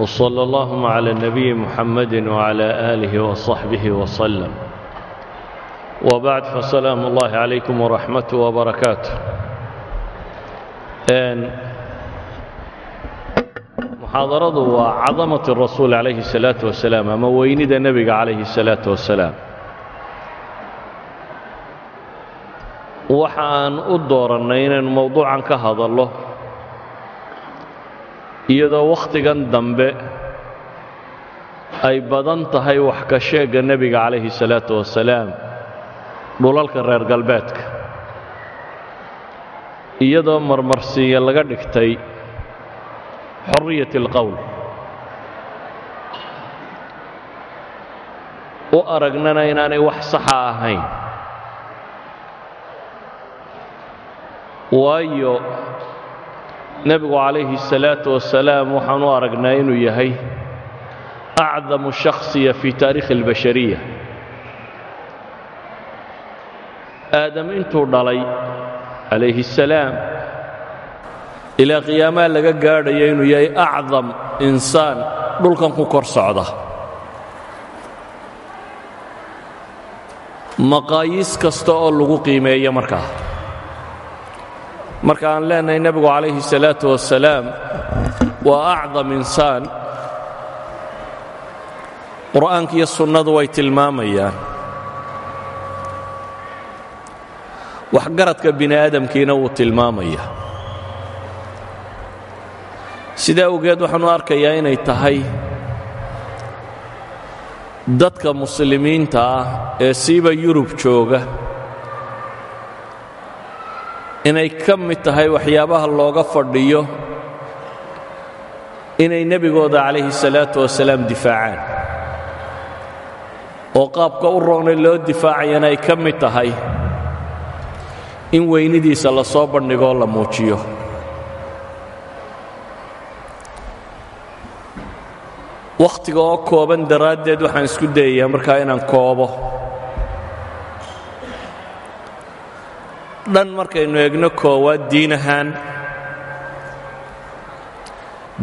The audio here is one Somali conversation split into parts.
وصلى اللهم على النبي محمد وعلى آله وصحبه وسلم وبعد فسلام الله عليكم ورحمته وبركاته muxaadaradu waa cadamat الrasuul calayhi الsalaaةu wasalaam ama weynida nebiga calayhi الsalaaةu wasalaam waxa aan u doorannay inaynu mowduucan ka hadallo iyadoo wakhtigan dambe ay badan tahay wax ka sheegga nebiga calayhi salaatu wasalaam dhulalka reer galbeedka. Iyadoo marmarsiiya laga dhigtay xorriyat alqowl u aragnana inaanay wax saxa ahayn. Waayo nebigu calayhi الsalaaةu wasalaam waxaan u aragnaa inuu yahay acdamu shakhsiya fi taarikhi اlbashariya aadam intuu dhalay calayhi الsalaam ilaa qiyaamaha laga gaadhayo inuu yahay acdam insaan dhulkan ku kor socda maqaayiis kasta oo lagu qiimeeyo markaa marka aan leenahay nebigu calayhi الsalaaةu wasalaam waa acdam insaan qur'aanka iyo sunnadu way tilmaamayaan waxgaradka bini aadamkiina wuu tilmaamaya sidaa awgeed waxaan u arkayaa inay tahay dadka muslimiinta ah ee siiba yurub jooga inay ka mid tahay waxyaabaha looga fadhiyo inay nebigooda calayhi salaatu wasalaam difaacaan. Oo qaabka u roonay loo difaacayana ay ka mid tahay in weynidiisa la soo bandhigoo la muujiyo. Wakhtiga oo kooban daraaddeed waxaan isku dayayaa markaa inaan koobo. Dhan markaynu eegno koowaad diin ahaan.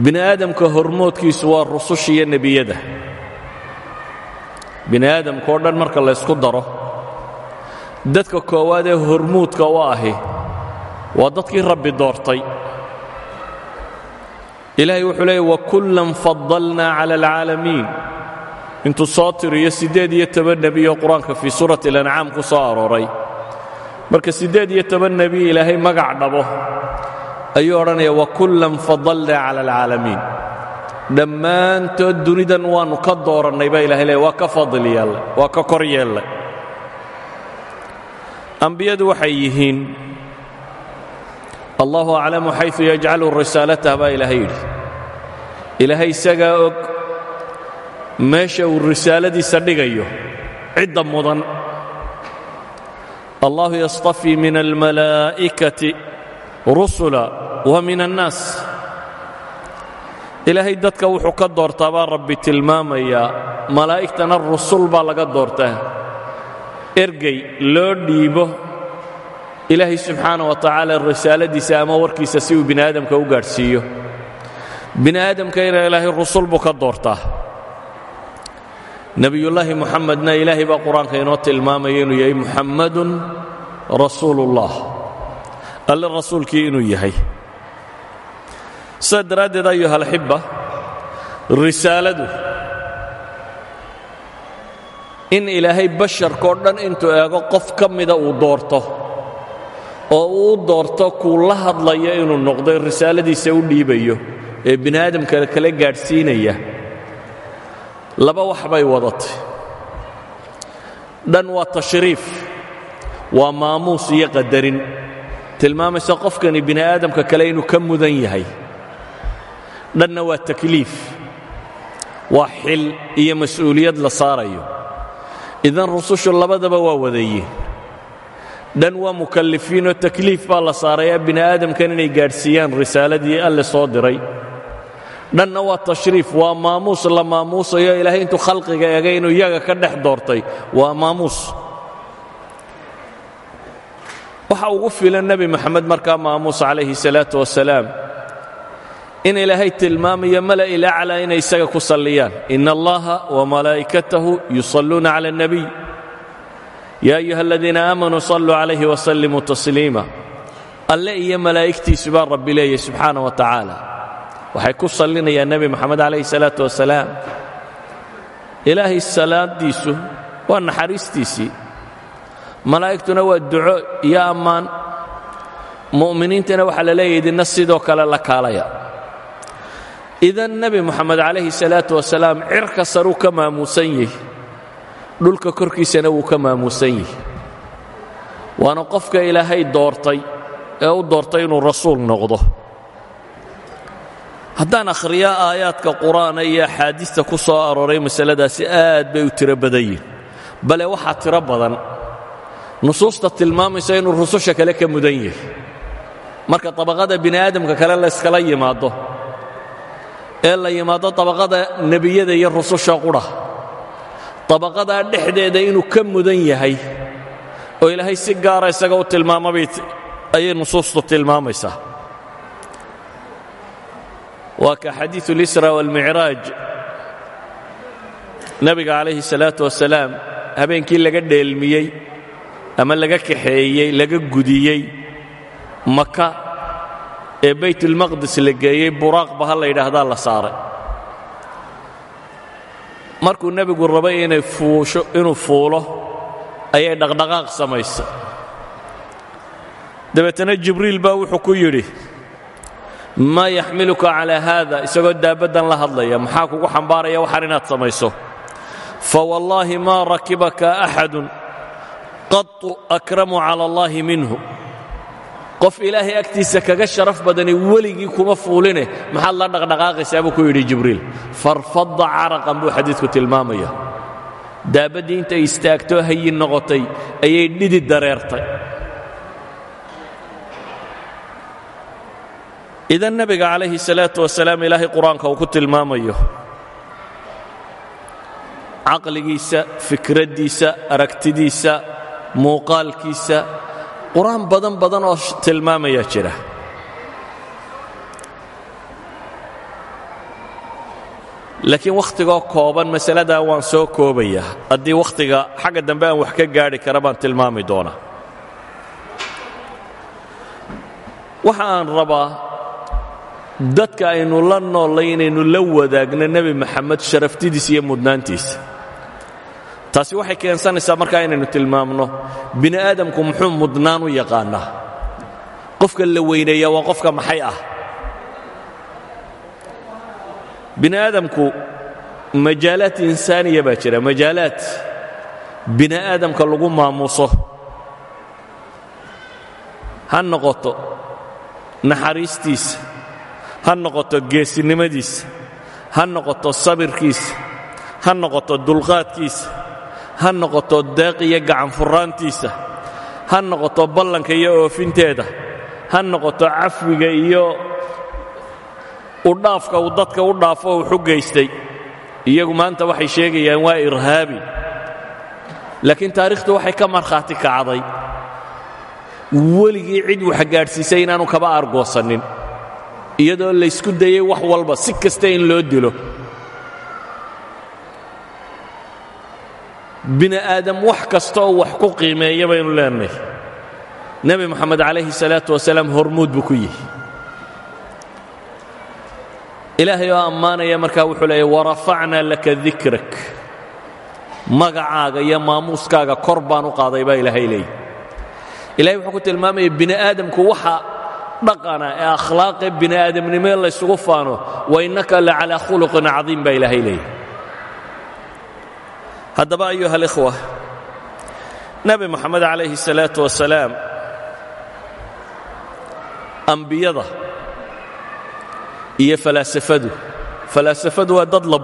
Bini aadamka hormoodkiisu waa rususha iyo nebiyada. Bini aadamka oo dhan marka laysku daro dadka koowaad ee hormuudka u ahi waa dadkii rabbi doortay. Ilaahay wuxuu leeyay wakullan fadalnaa cala alcaalamiin. Intuu soo tiriyo siddeed iyo toban nebiyo qur'aanka fii suurati alancaam ku soo arooray marka siddeed iyo toban nebi ilaahay magac dhabo. Ayuu odhanaya wakullan fadalnaa cala alcaalamiin. Dhammaantood dunidan waannu ka doorannay baa ilahay leey waa ka fadil yeellay waa ka kor yeellay ambiyadu waxay yihiin allahu aclamu xayثu yajcalu risaalatah baa ilaahay yidhi. Ilaahay isagaa og meesha uu risaaladiisa dhigayo cidda mudan allahu yastafii min almalaa'ikati rusula wa min annaas ilaahay dadka wuxuu ka doortaa baa rabbi tilmaamayaa malaa'igtana rusul baa laga doortaa. Ergey loo dhiibo ilaahay subxaana wa tacaala risaaladiisa ama warkiisa si uu bini aadamka u gaadhsiiyo. Bini aadamkayna ilaahay rusul buu ka doortaa nebiyullaahi muxamedna ilaahay baa qur'aanka inoo tilmaamaya inuu yahay muxammadun rasuulullah. Alle rasuulkii inuu yahay. Sidaa daraaddeed ayuha alxibba risaaladu. In ilaahay basharkao dhan intuu eego qof ka mida uu doorto. Oo uu doorto kuu la hadlaya inuu noqdo risaaladiisa u dhiibayo ee bini aadamka kala gaadhsiinaya laba wax bay wadatay. Dhan waa tashriif waa maamuus iyo qadarin. Tilmaamaysa qofkani bini aadamka kale inuu ka mudan yahay. Dhanna waa takliif waa xil iyo mas'uuliyad la saarayo. Idan rusushu labadaba waa wadaye dhan waa mukallifiinoo takliif baa la saarayaa bini aadamkan inay gaadhsiiyaan risaaladii alle soo diray dhanna waa tashriif waa maamuus la maamuusayo. Ilaahay intuu khalqiga eegay inuu iyaga ka dhex doortay waa maamuus. Waxa ugu filan nebi moxamed markaa maamuus calayhi salaatu wasalaam in ilaahay tilmaamayo mala'i laclaa inay isaga ku salliyaan. Ina allaha wamalaa'ikatahu yusalluuna cala اnnabiy ya ayuha aladiina aamanuu saluu calayhi wasallimuu tasliima. Alle iyo malaa'igtiisu baa rabbi leeyahy subxaana wa tacaala waxay ku sallinayaan nebi moxamed calayhi salaatu wasalaam. Ilaahay salaadiisu waa naxariistiisii. Malaa'igtuna waa duco iyo ammaan. Mu'miniintana waxaa la leeyahy idinna sidoo kale la kaalaya. Idan nebi moxamed calayhi salaatu wasalaam cirka saruu ka maamuusan yahi dhulka korkiisana wuu ka maamuusan yahi waana qofka ilaahay doortay ee u doortay inuu rasuul noqdo haddaan akhriyo aayaadka qur'aana iyo axaadiista ku soo arooray masaladaasi aad bay u tiro badan yihiin bale waxaa tiro badan nusuusta tilmaamaysa inuu rususha kale ka mudan yahay. Marka tabaqada bini aadamka kale layskala yimaado ee la yimaado tabaqada nebiyada iyo rususha qudha tabaqadaa dhexdeeda inuu ka mudan yahay oo ilaahay si gaara isaga u tilmaamabay ayay nusuustu tilmaamaysaa waa ka xadiiu اlisra wاlmicraaj nebiga calayhi الsalaaةu wasalaam habeenkii laga dheelmiyey ama laga kaxeeyey laga gudiyey maka ee baytulmaqdis la geeyey buraaqba ha la yidhaahdaa la saaray markuu nebigu rabay inay fuusho inuu fuulo ayay dhaqdhaqaaq samaysay dabeetana jibriil baa wuxuu ku yidhi maa yaxmiluka calaa haada isagoo daabaddan la hadlaya. Maxaa kugu xambaaraya waxaan inaad samayso? Fawallaahi maa rakibaka axadun qatu akramu cala allaahi minhu. Qof ilaahay agtiisa kaga sharaf badani weligii kuma fuuline. Maxaad la dhaqdhaqaaqaysaa buu ku yidhi jibriil. Farfadda caraqan buu xadiidku tilmaamaya. Daabaddii intay istaagtoo hayin noqotay ayay dhidi dareertay idan nebiga calayhi salaatu wasalaam ilaahay qur'aanka uu ku tilmaamayo. Caqligiisa fikraddiisa aragtidiisa muuqaalkiisa qur'aan badan badan oo tilmaamaya jira. Laakiin wakhtigoo kooban masaladaa waan soo koobaya haddii wakhtiga xagga dambe aan wax ka gaadhi kara baan tilmaami doonaa. Waxa aan rabaa dadka aynu la noollay inaynu la wadaagno nebi maxamed sharaftidiisa iyo mudnaantiisa taasi waxay keensanaysaa markaa inaynu tilmaamno bini aadamku muxuu mudnaan u yaqaannaa qofka la weyneeya waa qofka maxay ah? Bini aadamku majaalaad insaaniya baa jira majaalaad bini aadamka lagu maamuuso. Ha noqoto naxariistiisa ha noqoto geesinimadiisa ha noqoto sabirkiisa ha noqoto dulqaadkiisa ha noqoto deeq iyo gacanfuraantiisa ha noqoto ballanka iyo oofinteeda ha noqoto cafwiga iyo udhaafka uu dadka u dhaafo wuxu gaystay iyagu maanta waxay sheegayaan waa irhaabi. Laakiin taarikhtu waxay ka markhaati kacday. Weligii cid wax gaadhsiisay inaanu kaba argoosannin iyadoo laysku dayey wax walba si kasta in loo dilo. Bini aadam wax kasta oo wax ku qiimeeya baynu leenahay. Nebi moxamed calayhi salaatu wasalaam hormuud buu ku yihi ilaahay oo ammaanaya markaa wuxuu leeyay warafacnaa laka dikrak. Magacaaga iyo maamuuskaaga kor baan u qaaday baa ilaahay leeyay ilahay wuxuu ku tilmaamaya bini aadamku waxa dhaqana ee akhlaaqee bini aadamnimee laysugu faano wa innaka la calaa khuluqin cadiim baa ilaahay leeyay haddaba ayuha alikhwa nebi moxamed calayhi salaatu wasalaam ambiyada iyo falaasafadu falaasafadu waa dad la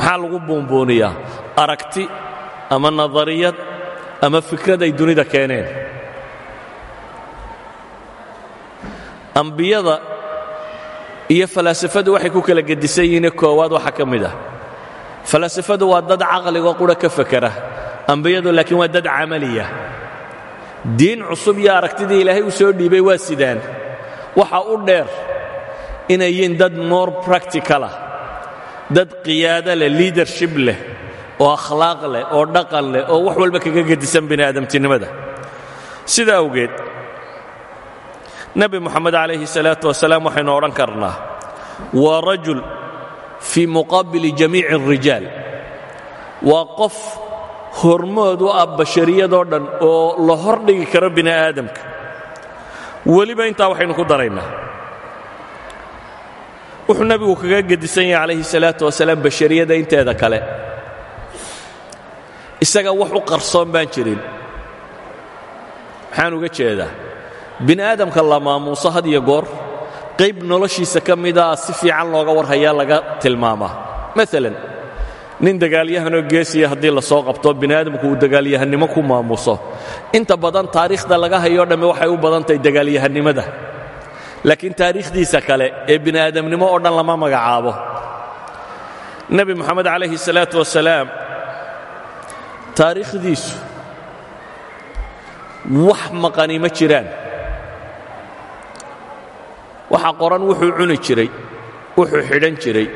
maxaa lagu buunbuuniyaa? Aragti ama nadariyad ama fikrad ay dunida keeneen ambiyada iyo falaasafadu waxay ku kala gedisan yihiine koowaad waxaa ka mid ah. Falaasafadu waa dad caqligoo qura ka fakera ambiyadu laakiin waa dad camaliya. Diin cusub iyo aragtidii ilaahay u soo dhiibay waa sidaan. Waxa u dheer inay yihiin dad more practicalah dad qiyaado leh leadership leh oo akhlaaq leh oo dhaqan leh oo wax walba kaga gedisan bini aadamtinimada sida awgeed nebi moxamed calayhi salaatu wasalaam waxaynu odhan karnaa waa rajul fii muqaabili jamiici الrijaal waa qof hormood u ah bashariyadoo dhan oo la hor dhigi karo bini aadamka weliba intaa waxaynu ku daraynaa. Wuxuu nebigu kaga gedisan yahay calayhi salaatu wasalaam bashariyadda inteeda kale. Isaga wax u qarsoon baan jirin. Maxaan uga jeedaa bini aadamka la maamuuso had iyo goor qayb noloshiisa ka mida si fiican looga warhayaa laga tilmaamaa maalan nin dagaalyahanoo geesiya haddii la soo qabto bini aadamku uu dagaalyahannimo ku maamuuso. Inta badan taariikhda laga hayoo dhamme waxay u badan tahay dagaalyahannimada laakiin taariikhdiisa kale ee bini aadamnimo oo dhan lama magacaabo. Nebi moxamed calayhi salaatu wasalaam taariikhdiisu wax maqani ma jiraan waxa qoran wuxuu cuni jiray wuxuu xidhan jiray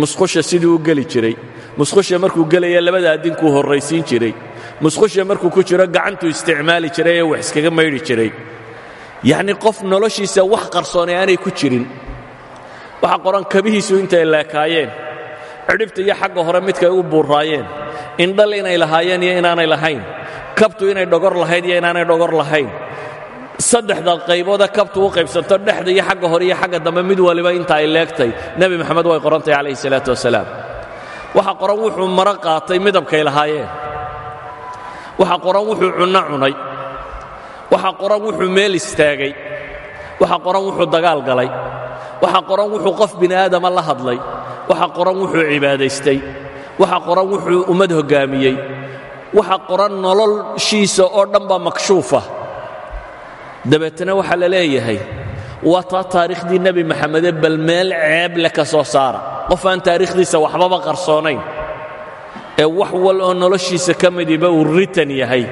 musqusha siduu u geli jiray musqusha markuu gelaya labada addinkuu horraysiin jiray musqusha markuu ku jiro gacantuu isticmaali jiray ee wax iskaga maydhi jiray. Yacnii qof noloshiisa wax qarsoonay aanay ku jirin. Waxa qoran kabihiisu intay leekaayeen cidhibta iyo xagga hore midkay u buurraayeen indhal inay lahaayeen iyo inaanay lahayn kabtu inay dhogor lahayd iyo inaanay dhogor lahayn saddexda qayboodee kabtu u qaybsanto dhexda iyo xagga hore iyo xagga dambe mid waliba inta ay leegtay. Nebi moxamed way qorantahy calayhi salaatu wasalaam. Waxa qoran wuxuu maro qaatay midabkay lahaayeen. Waxa qoran wuxuu cunno cunay. Waxa qoran wuxuu meel istaagay. Waxa qoran wuxuu dagaal galay. Waxa qoran wuxuu qof bini aadama la hadlay. Waxa qoran wuxuu cibaadaystay. Waxa qoran wuxuu ummad hoggaamiyey waxa qoran noloshiisa oo dhan baa makshuufa dabeetana waxaa la leeyahay waa taa taariikhdii nebi maxamede bal meel ceeb leh ka soo saara. Qof aan taariikhdiisa waxbaba qarsoonayn. Ee wax wal oo noloshiisa ka midiba uu ritan yahay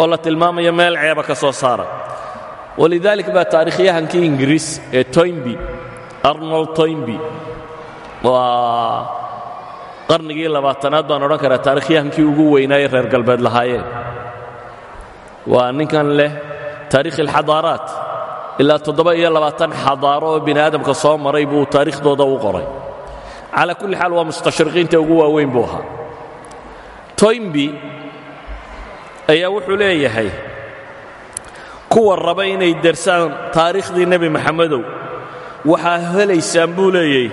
oo la tilmaamayo meel ceeba ka soo saara. Walidaalik baa taarikhyahankii ingiriis ee toynby arnold toynby waa qarnigii labaatanaad baan odhan karaa taarikhyahankii ugu weynaaye reer galbeed lahaayeen. Waa ninkan leh taarikh alxadaaraat. Ilaa toddoba iyo labaatan xadaaro oo bini aadamka soo maray buu taariikhdooda u qoray. Calaa kulli xaal waa mustashriqiinta ugu waaweyn buu ahaa. Toynby ayaa wuxuu leeyahay kuwa raba inay dersaan taariikhdii nebi maxamedow. Waxaa helaysaan buu leeyay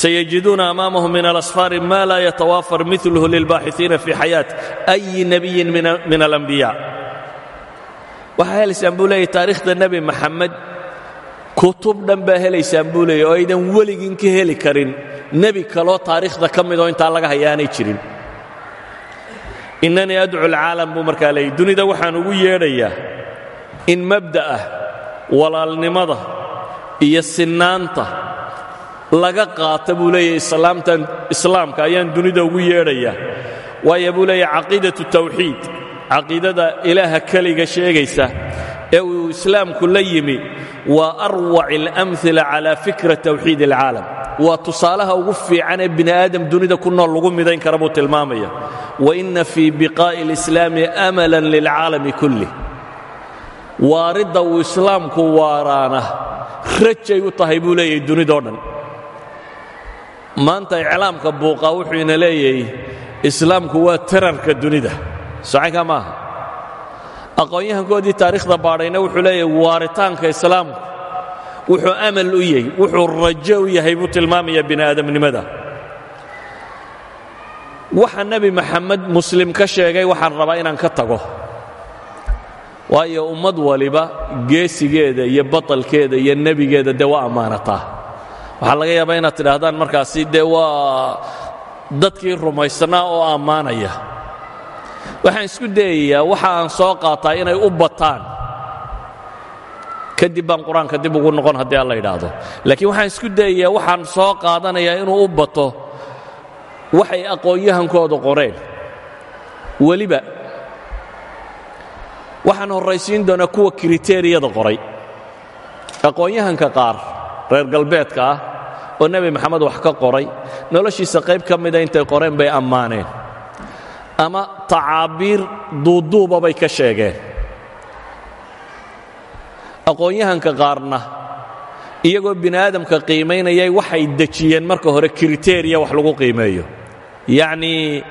sayajiduuna amaamahum min alasfaari ma laa yatawaafar miluhu lilbaaxiiina fi xayaat. أyi nebiyin min alambiya waxaa helaysaan buu leeyay taariikhda nebi maxamed. Kutub dhan baa helaysaan buu leeyay oo aydan weligin ka heli karin. Nebi kaloo taariikhda ka midoo intaa laga hayaanay jirin. Innanii adcu alcaalam buu markaa leeyay dunida waxaan ugu yeedhayaa in mabda'ah walaalnimada iyo sinnaanta laga qaata buu leeyahy islaamka ayaan dunida ugu yeedhayaa. Waayo buu leeyahy caqiidatu tawxiid caqiidada ilaaha keliga sheegaysa ee uu islaamku la yimi waa arwac اlamila cala fikra tawxiid اlcaalam waa tusaalaha ugu fiican ee bini aadam dunida ku nool lagu midayn kara buu tilmaamaya waina fii biqaa'i اlislaami amala lilcaalami kulih waaridda uu islaamku waaraana rajay u tahay buu leeyahay dunidoo dhan maanta iclaamka buuqaa wuxuu ina leeyahay islaamku waa tararka dunida socanka maaha. Aqoon-yahankoodii taariikhda baadhayna wuxuu leeyahay waaritaanka islaamku. Wuxuu amal u yahay wuxuu rajo u yahay buu tilmaamaya bini aadamnimada waxa nebi maxamed muslim ka sheegay waxaan rabaa inaan ka tago. Waayo ummad waliba geesigeeda iyo batalkeeda iyo nebigeeda dee waa ammaanataa. Waxaa laga yaabaa inaad tidhaahdaan markaasi dee waa dadkii rumaysnaa oo ammaanaya waxaan isku dayayaa waxa aan soo qaataa inay u bataan. Kadib baan qur'aanka dib ugu noqon haddii alla yidhaahdo. Laakiin waxaan isku dayayaa waxaan soo qaadanayaa inuu u bato. Waxay aqoon-yahankooda qoreen. Weliba waxaan horraysiin doonaa kuwa kriteriyada qoray. Aqoon-yahanka qaar reer galbeedka ah oo nebi maxamed wax ka qoray noloshiisa qayb ka mida intay qoreen bay ammaaneen ama tacaabiir duuduuba bay ka sheegeen. Aqoon-yahanka qaarna iyagoo bini aadamka qiimaynayay waxay dejiyeen marka hore kriteriya wax lagu qiimeeyo. Yacnii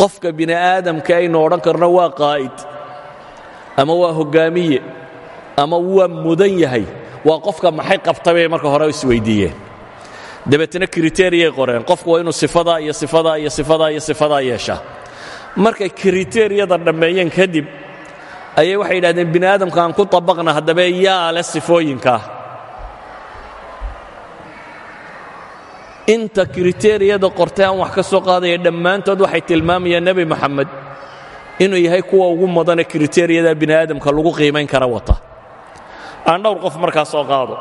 qofka bini aadamka aynu odhan karno waa qaa'id ama waa hoggaamiye ama waa mudan yahay waa qofka maxay qabta bay marka hore isweyddiiyeen dabeetna kriteriyay qoreen qofku waa inuu sifadaa iyo sifadaa iyo sifadaa iyo sifadaa yeeshaa markay kriteriyada dhammeeyeen kadib ayay waxay yidhahdeen bini aadamka aan ku tabaqna haddaba yaa leh sifooyinkaa inta kriteriyada qortay aan wax ka soo qaadaya dhammaantood waxay tilmaamayaan nebi moxamed inuu yahay kuwa ugu mudane kriteriyada bini aadamka lagu qiimayn kara wata. Aan dhowr qof markaa soo qaado.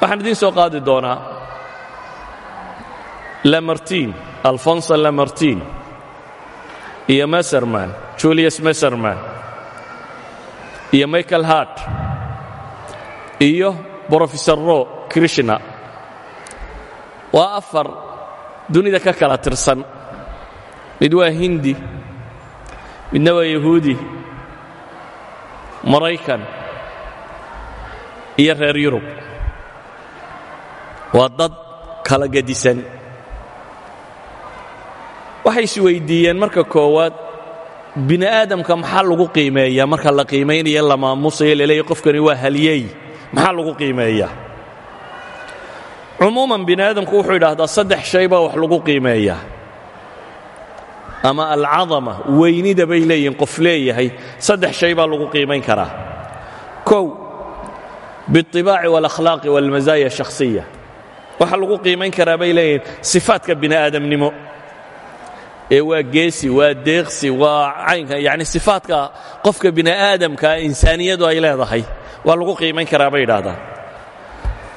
Waxaan idiin soo qaadi doonaa. Lamartin alfonso lamartin iyo meserman julius meserman iyo michael hart. Iyo brofesor ro krishna. Waa afar dunida ka kala tirsan mid waa hindi midna waa yahuudi maraykan iyo reer yurub waa dad kala gedisan waxay isweyddiiyeen marka koowaad bini aadamka maxaa lagu qiimeeyaa marka la qiimaynayo la maamusayo laleeya qofkani waa halyey maxaa lagu qiimeeyaa cumuuman bini aadamku wuxuu idhaahdaa saddex shay baa wax lagu qiimeeyaa ama alcadama weynida bay leeyihin qof leeyahay saddex shay baa lagu qiimayn karaa kow biاطibaaci wاlakhlaaqi wاlmasaaya shakhsiya waxaa lagu qiimayn karaa bay leeyihin sifaadka bini aadamnimo ee waa geesi waa deeqsi waa caynka yani sifaadka qofka bini aadamkaa insaaniyadu ay leedahay waa lagu qiimayn karaa bay idhaahdaan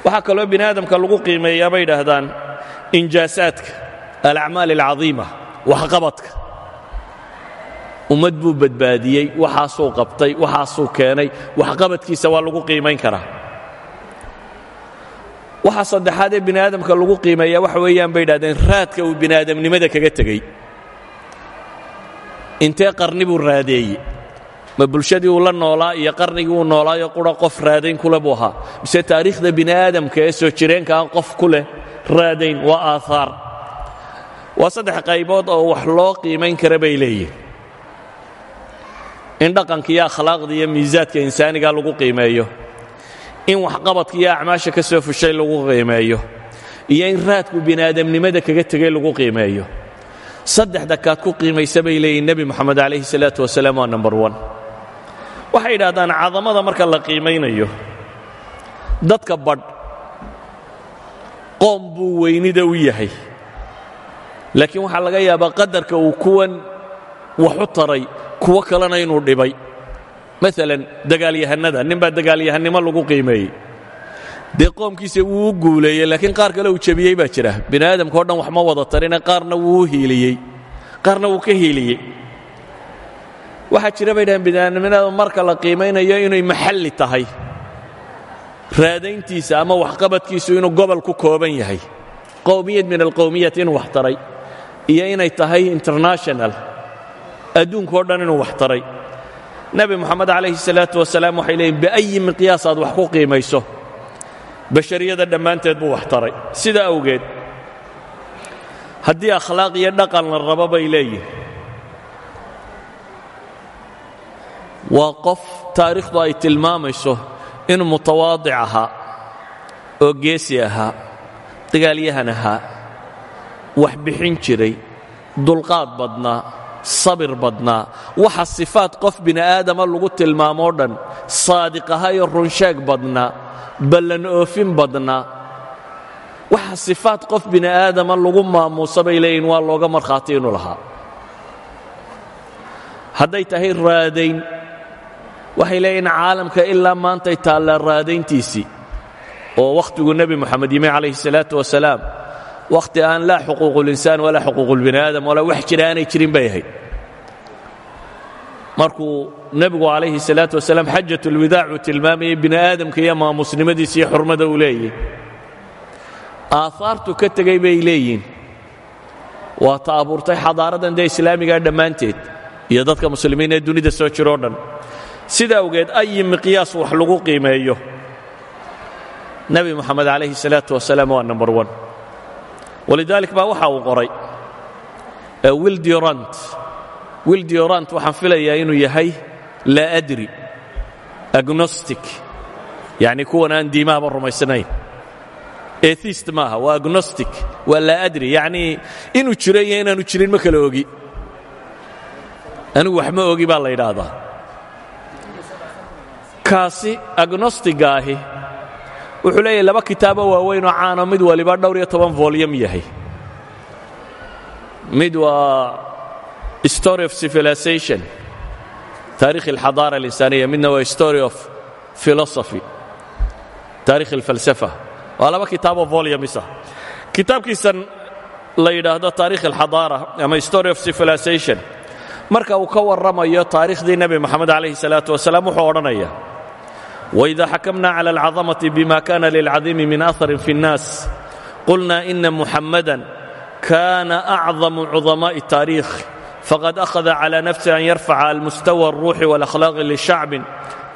waxaa kaloo bini aadamka lagu qiimeeyaa bay idhaahdaan injaasaadka alacmaal alcadiima waxqabadka ummad buu badbaadiyey waxaasuu qabtay waxaasuu keenay waxqabadkiisa waa lagu qiimayn karaa. Waxa saddexaad ee bini aadamka lagu qiimeeyaa waxa weeyaan bay idhahdeen raadka uu bini aadamnimada kaga tegey intee qarni buu raadeeye ma bulshadii uu la noolaa iyo qarnigii uu noolaayo qura qof raadayn kule buu ahaa? Mise taariikhda bini aadamka ee soo jireenka aan qof ku leh raadayn waa aahaar? Waa saddex qaybood oo wax loo qiimayn kara bay leeyihiin in dhaqanka iyo akhlaaqda iyo miisaadka insaaniga lagu qiimeeyo. In waxqabadka iyo acmaasha ka soo fushay lagu qiimeeyo. Iyo in raadku bini'aadamnimada kaga tegey lagu qiimeeyo saddexda kaad ku qiimaysa bay leeyihiin nebi moxamed calayhi salaatu wasalaam waa number one. Waxay yidhahdaan cadamada marka la qiimaynayo dadka badh qoom buu weynida u yahay. Laakiin waxaa laga yaabaa qadarka uu kuwan wax taray kuwo kalena inuu dhibay. Maalan dagaalyahannada nin baa dagaalyahannimo lagu qiimeeyey dee qoomkiisa wuu u guuleeyey laakiin qaar kale uu jebiyey baa jira. Bini aadamka o dhan wax ma wada tarine qaarna wuu hiiliyey. Qaarna wuu ka hiiliyey. Waxaa jira bay dhahaan marka la qiimaynayo inay maxalli tahay. Raadayntiisa ama waxqabadkiisu inuu gobol ku kooban yahay. Qowmiyad min alqowmiyat inuu wax taray iyo inay tahay international. Adduunka o dhan inuu wax taray. Nebi moxamed calayhi salaatu wasalaam waxay leeyiin biayi miqyaas aad wax ku qiimayso bashariyada dhammaanteed buu wax taray sida awgeed haddii akhlaaq iyo dhaqan la rabo bay leeyihiin waa qof taariikhdu ay tilmaamayso inuu mutawaadic ahaa oo geesi ahaa dagaalyahan ahaa wax bixin jiray dulqaad badnaa sabir badnaa. Waxa sifaad qof bini aadama lagu tilmaamoo dhan saadiq ahaa iyo runsheeg badnaa ballan oofin badnaa. Waxa sifaad qof bini aadama lagu maamuusa bay leeyihiin waa looga markhaati inuu lahaa. Hadday tahay raadayn waxay leeyihiin caalamka ilaa maantay taallaa raadayntiisii oo wakhtiguu nebi moxamed yimi calayhi salaatu wasalaam wakhti aan laa xuquuqulinsaan walaa xuquuqulbini aadam walaa wax jira aanay jirin bay ahayd. Markuu nebigu calayhi salaatu wasalaam xajatulwidaac uu tilmaamayay bini aadamka iyo maamusnimadiisa iyo xurmada uu leeyahy aahaartu ka tegay bay leeyihiin waa ta abuurtay xadaaradan dee islaamigaa dhammaanteed iyo dadka muslimiin ee dunida soo jiroo dhan. Sida awgeed ayi miqyaas wax lagu qiimeeyo? Nebi moxamed calayhi salaatu wasalaam waa number one walidaalik baa waxa uu qoray wildurant wildurant waxaan filayaa inuu yahay laa adri agnostic yacni kuwan aan diimahaba rumaysnayn. Atheist maaha waa agnostic waa laa adri yacnii inuu jiro iyo inaanu jirin ma kala ogi. Anigu wax ma ogi baa la yidhaahdaa. Kaasi agnostiga ahi wuxuu leeyahay laba kitaabo waaweyn oo caano mid waliba dhowr iyo toban volyum yahay. Mid waa story of civilization taarikh alxadaara alinsaniya midna waa story of philosophy taarikh alfalsafa. Waa laba kitaaboo volyumisa kitaabkiisan la yidhaahdo taarikh alxadaara ama story of civilization marka uu ka warramayo taariikhdii nebi moxamed calayhi salaatu wasalaam wuxuu odhanaya وإذا حكمنا على العظمة بما كان للعظيم من أثر في الناس قلنا إن محمدا كان أعظم عظماء التاريخ فقد أخذ على نفسه أن يرفع المستوى الروح والأخلاق لشعب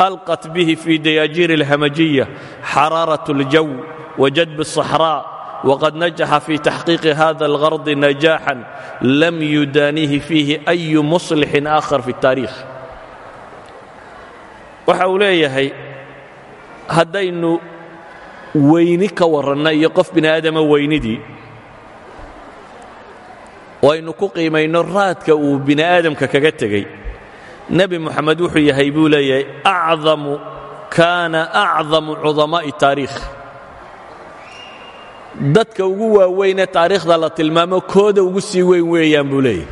ألقت به في دياجير الهمجية حرارة الجو وجدب الصحراء وقد نجح في تحقيق هذا الغرض نجاحا لم يدانيه فيه أي مصلح آخر في التاريخ waxa uu leeyahay haddaynu weyni ka warranna iyo qof bini aadama weynidii oo aynu ku qiimayno raadka uu bini aadamka kaga tegey. Nebi moxamed wuxuu yahay buu leeyahay acdamu kaana acdamu cudamaa'i taariikh. Dadka ugu waaweynee taariikhda la tilmaamo kooda ugu sii weyn weeyaan buu leeyahay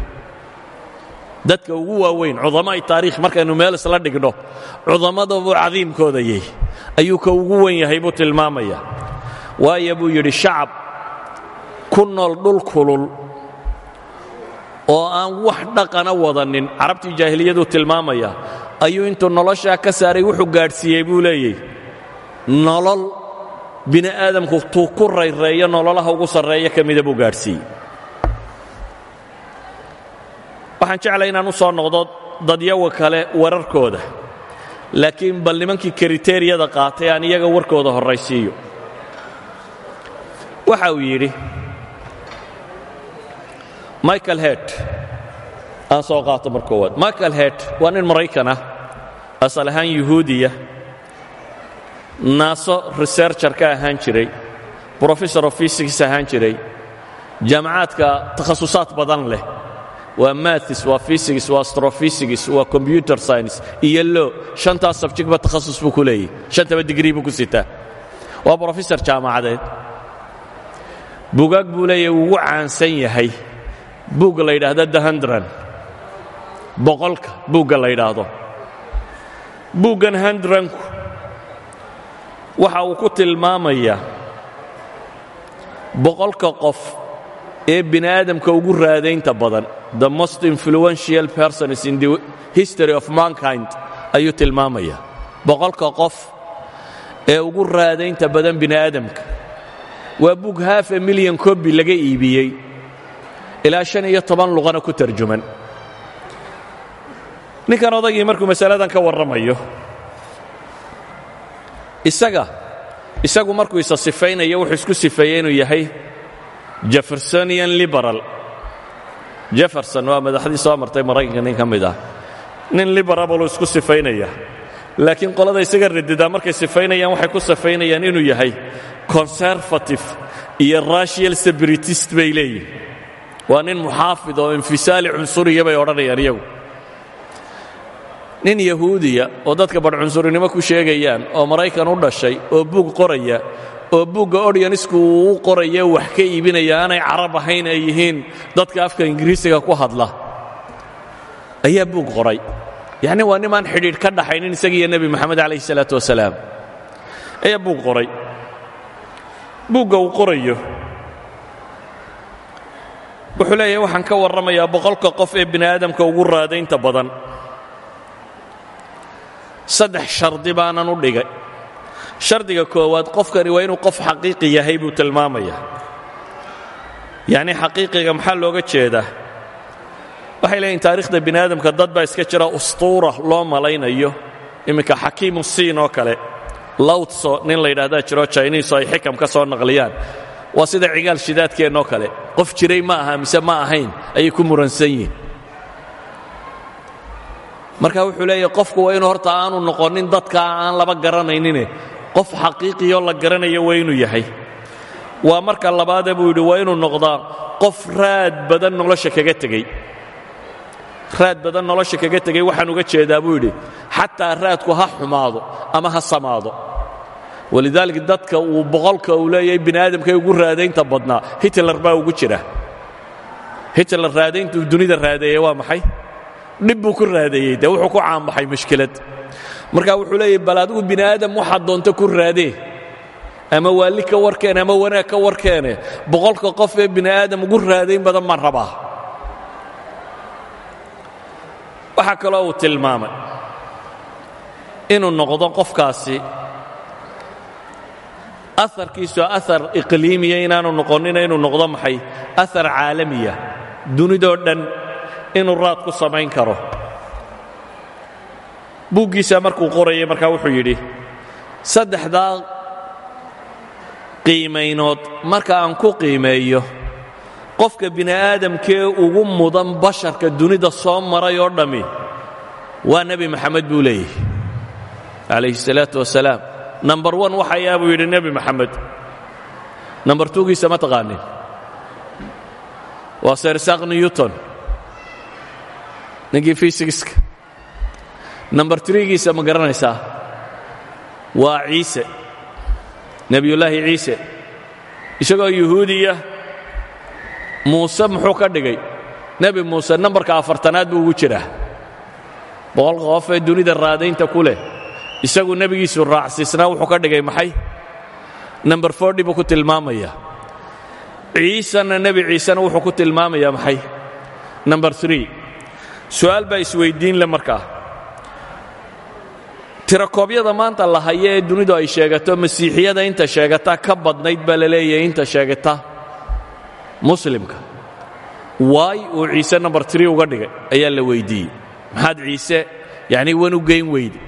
dadka ugu waaweyn cudamaa'i taariikh markaynu meel isla dhigno cudamadabuu cadiimkooda yahy ayuu ka ugu wen yahay buu tilmaamaya. Waayo buu yidhi shacab ku nool dhul kulul oo aan wax dhaqana wadanin carabtii jaahiliyaduu tilmaamaya ayuu intuu noloshaa ka saaray wuxuu gaadhsiiyey buu leeyahy nolol bini aadamku tuu ku rayreeyo nololaha ugu sarreeya ka mida buu gaadhsiiyey waxaan jeclay inaan u soo noqdo dadyawa kale wararkooda. Laakiin bal nimankii kriteriyada qaatay aan iyaga warkooda horraysiiyo. Waxa uu yidhi michael hed aan soo qaato mar koowaad. Michael hed waa nin maraykan ah asal ahaan yuhuudiya naaso researcher ka ahaan jiray professor of physics ahaan jiray jaamacaadka takhasusaad badan leh waa maths waa physics waa astrophysics waa computer science. Iyo lo shantaas sabjigba takhasus buu ku leeyahy. Shantaba digrii buu ku sitaa waa brofessor jaamacadeed. Bugaag buu leeyahy ugu caansan yahay. Buugga la yidhaahdo dahandran boqolka buugga la yidhaahdo. Buuggan handranku waxa uu ku tilmaamayaa boqolka qof ee bini aadamka ugu raadaynta badan the most influential persons in the history of mankind ayuu tilmaamaya boqolka qof ee ugu raadaynta badan bini aadamka waa bug haafa milyan kobi laga iibiyey ilaa shan iyo toban luqana ku tarjuman. Ninkan odaygii markuu masaladan ka warramayo isaga isagu markuu isa sifaynayo wuxuu isku sifeeyey inuu yahay jeffersonian liberal. Jefferson waa madaxdii soo martay maraykanka nin ka mid ah. Nin liberablu isku sifaynaya laakiin qolada isaga radidaa markay sifaynayaan waxay ku sifaynayaan inuu yahay conservative iyo racial separatist bay leeyihiin waa nin muxaafid oo infisaali cunsuriya bay odhanayaan iyagu. Nin yahuudiya oo dadka badh cunsurinimo ku sheegayaan oo maraykan u dhashay oo buug qoraya oo buugga odyanisku uu qoraya wax ka iibinaya aanay carab ahayn ay yihiin dadka afka ingiriisiga ku hadla. Ayaa buug qoray. Yacni waa nimaan xidhiidh ka dhaxaynin isagiiyo nebi moxamed calayhi salaatu wasalaam ayaa buug qoray. Buugga uu qorayo wuxuu leeyahay waxaan ka warramayaa boqolka qof ee bini aadamka ugu raadaynta badan. Saddex shardi baanan u dhigay shardiga koowaad qofkani waa inuu qof xaqiiqi yahay buu tilmaamaya. Yacni xaqiiqiga maxaa looga jeedaa? Waxay leeyihiin taarikhda bini aadamka dad baa iska jira ustuura loo malaynayo imminka xakiimu siin oo kale. Lawtso nin la yidhahdaa jiro jiniiso ay xikam ka soo naqliyaan. Waa sida cigaal shidaadkeennoo kale. Qof jiray ma aha mise ma ahayn ayay ku muransan yihiin marka wuxuu leeyahy qofku waa inuu horta aanu noqonin dadka aan laba garanaynine qof xaqiiqiyoo la garanayo waa inuu yahay. Waa marka labaade buu yidhi waa inuu noqdaa qof raad badan nolosha kaga tegey. Raad badan nolosha kaga tegey waxaan uga jeedaa buu yidhi xataa raadku ha xumaado ama ha samaado. Walidaalika dadka uu boqolka uu leeyahay bini aadamkay ugu raadaynta badnaa hitler baa ugu jira. Hitler raadayntuu dunida raadeeye waa maxay? Dhib buu ku raadeeyey dee wuxuu ku caanbaxay mushkilad marka wuxuu leeyahy bal adigu bini aadam waxaad doonta ku raadee. Ama waalli ka warkeene ama wanaag ka warkeene boqolka qof ee bini aadam ugu raadayn badan baan rabaa. Waxaa kaloo uu tilmaamay inuu noqdo qofkaasi aarkiisu aar iqliimiya inaanu noqonina inuu noqdo maxay? Aar caalamiya. Dunidoo dhan inuu raad ku samayn karo buuggiisa markuu qorayay markaa wuxuu yidhi saddexdaa qiimaynood marka aan ku qiimeeyo qofka bini aadamkee ugu mudan basharka dunida soo maray oo dhammi waa nebi maxamed buu leeyahy calayhi salaatu wasalaam. Number one waxayaa buu yidhi nebi maxamed. Number tugiisa ma taqaanin waa sirsak newton. Ninkii fysigiska number trigiisa ma garanaysaa? Waa ciise. Nebiyullaahi ciise. Isagoo yuhuudiya muuse muxuu ka dhigay. Nebi muuse nambarka afartanaad buu ugu jiraa. Boqolka qof ee dunida raadaynta ku leh. Isagu nebigiisu raacsiisnaa wuxuu ka dhigay maxay? Number forty buu ku tilmaamaya ciisena nebi ciisena wuxuu ku tilmaamaya maxay? Number three. Su'aal baa isweyddiin le markaa tirakoobyada maanta la haya ee dunidu ay sheegato masiixiyada inta sheegata ka badnayd baa la leeyahay inta sheegata. Muslimka waay uu ciise number tree uga dhigay? Ayaa la weyddiiyey maxaad ciise? Yacnii wan u geyn weyde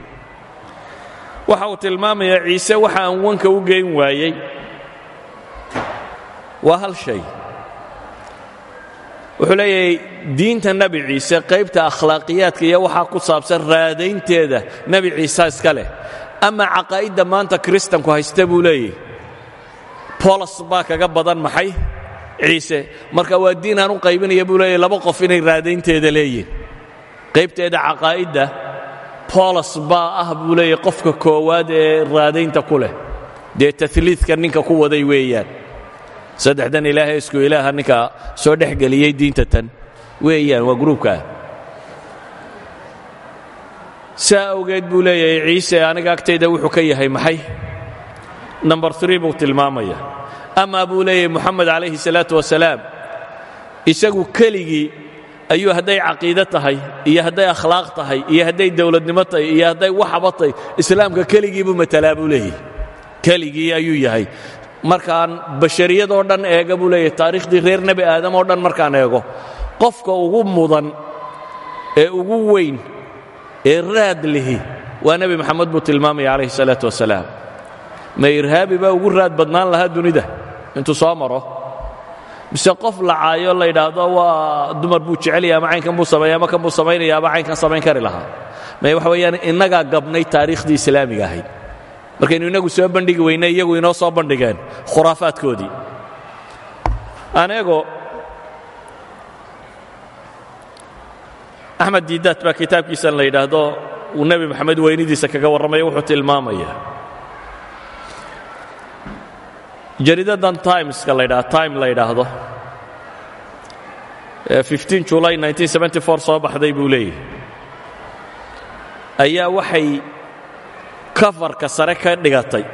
waxa uu tilmaamayaa ciise waxa aan wanka u geyn waayey. Waa hal shay wuxuu leeyahay diinta nebi ciise qaybta akhlaaqiyaadka iyo waxaa ku saabsan raadaynteeda nebi ciisa iska leh. Ama caqaa'idda maanta kiristanku haysta buu leeyahy bolos baa kaga badan maxay ciise? Marka waa diin aan u qaybinaya buu leeyahy laba qof inay raadaynteeda leeyihiin qaybteeda caqaa'idda bolos baa ah buu leeyahy qofka koowaad ee raadaynta ku leh. Dee taliidka ninka ku waday weeyaan saddexdan ilaahay isku ilaaha ninka soo dhex geliyey diinta tan. Weeyaan waa gruubkaa saa buu leeyahay ciise aniga agtayda wuxuu ka yahay maxay? Number tree buu tilmaamaya. Amaa buu leeyahay moxamed calayhi salaatu wasalaam isagu keligii ayuu hadday caqiide tahay iyo hadday akhlaaq tahay iyo hadday dowladnimo tahay iyo hadday waxaba tahay islaamka keligii buu matalaa buu ayuu yahay markaan bashariyadoo dhan eega buu leeyahay taariikhdii reer nebi aadam oo dhan markaan eego. Qofka ugu mudan ee ugu weyn ee raad lihi waa nebi maxamed buu tilmaamaya calayhi salaatu wasalaam. Ma irhaabi baa ugu raad badnaan lahaa dunida intuu soo maro. Mise qof la caayo la yidhaahdo waa dumar buu jecelaya ama caynkan buu sameeya ama kan buu samaynaya ama caynkan samayn kari lahaa. May waxa weeyaan innagaa gabnay taariikhdii islaamiga ahayd markaynu innagu soo bandhigi weynay iyagu inoo soo bandhigeen khuraafaadkoodii. Aneego axmed diidaad baa kitaabkiisan la yidhaahdo uu nebi maxamed weynidiisa kaga warramaya wuxuu tilmaamaya jariidadan timeska la ydhaha time la yidhaahdo ee julay soo baxday buu leeyahy ayaa waxay kafarka sare ka dhigatay.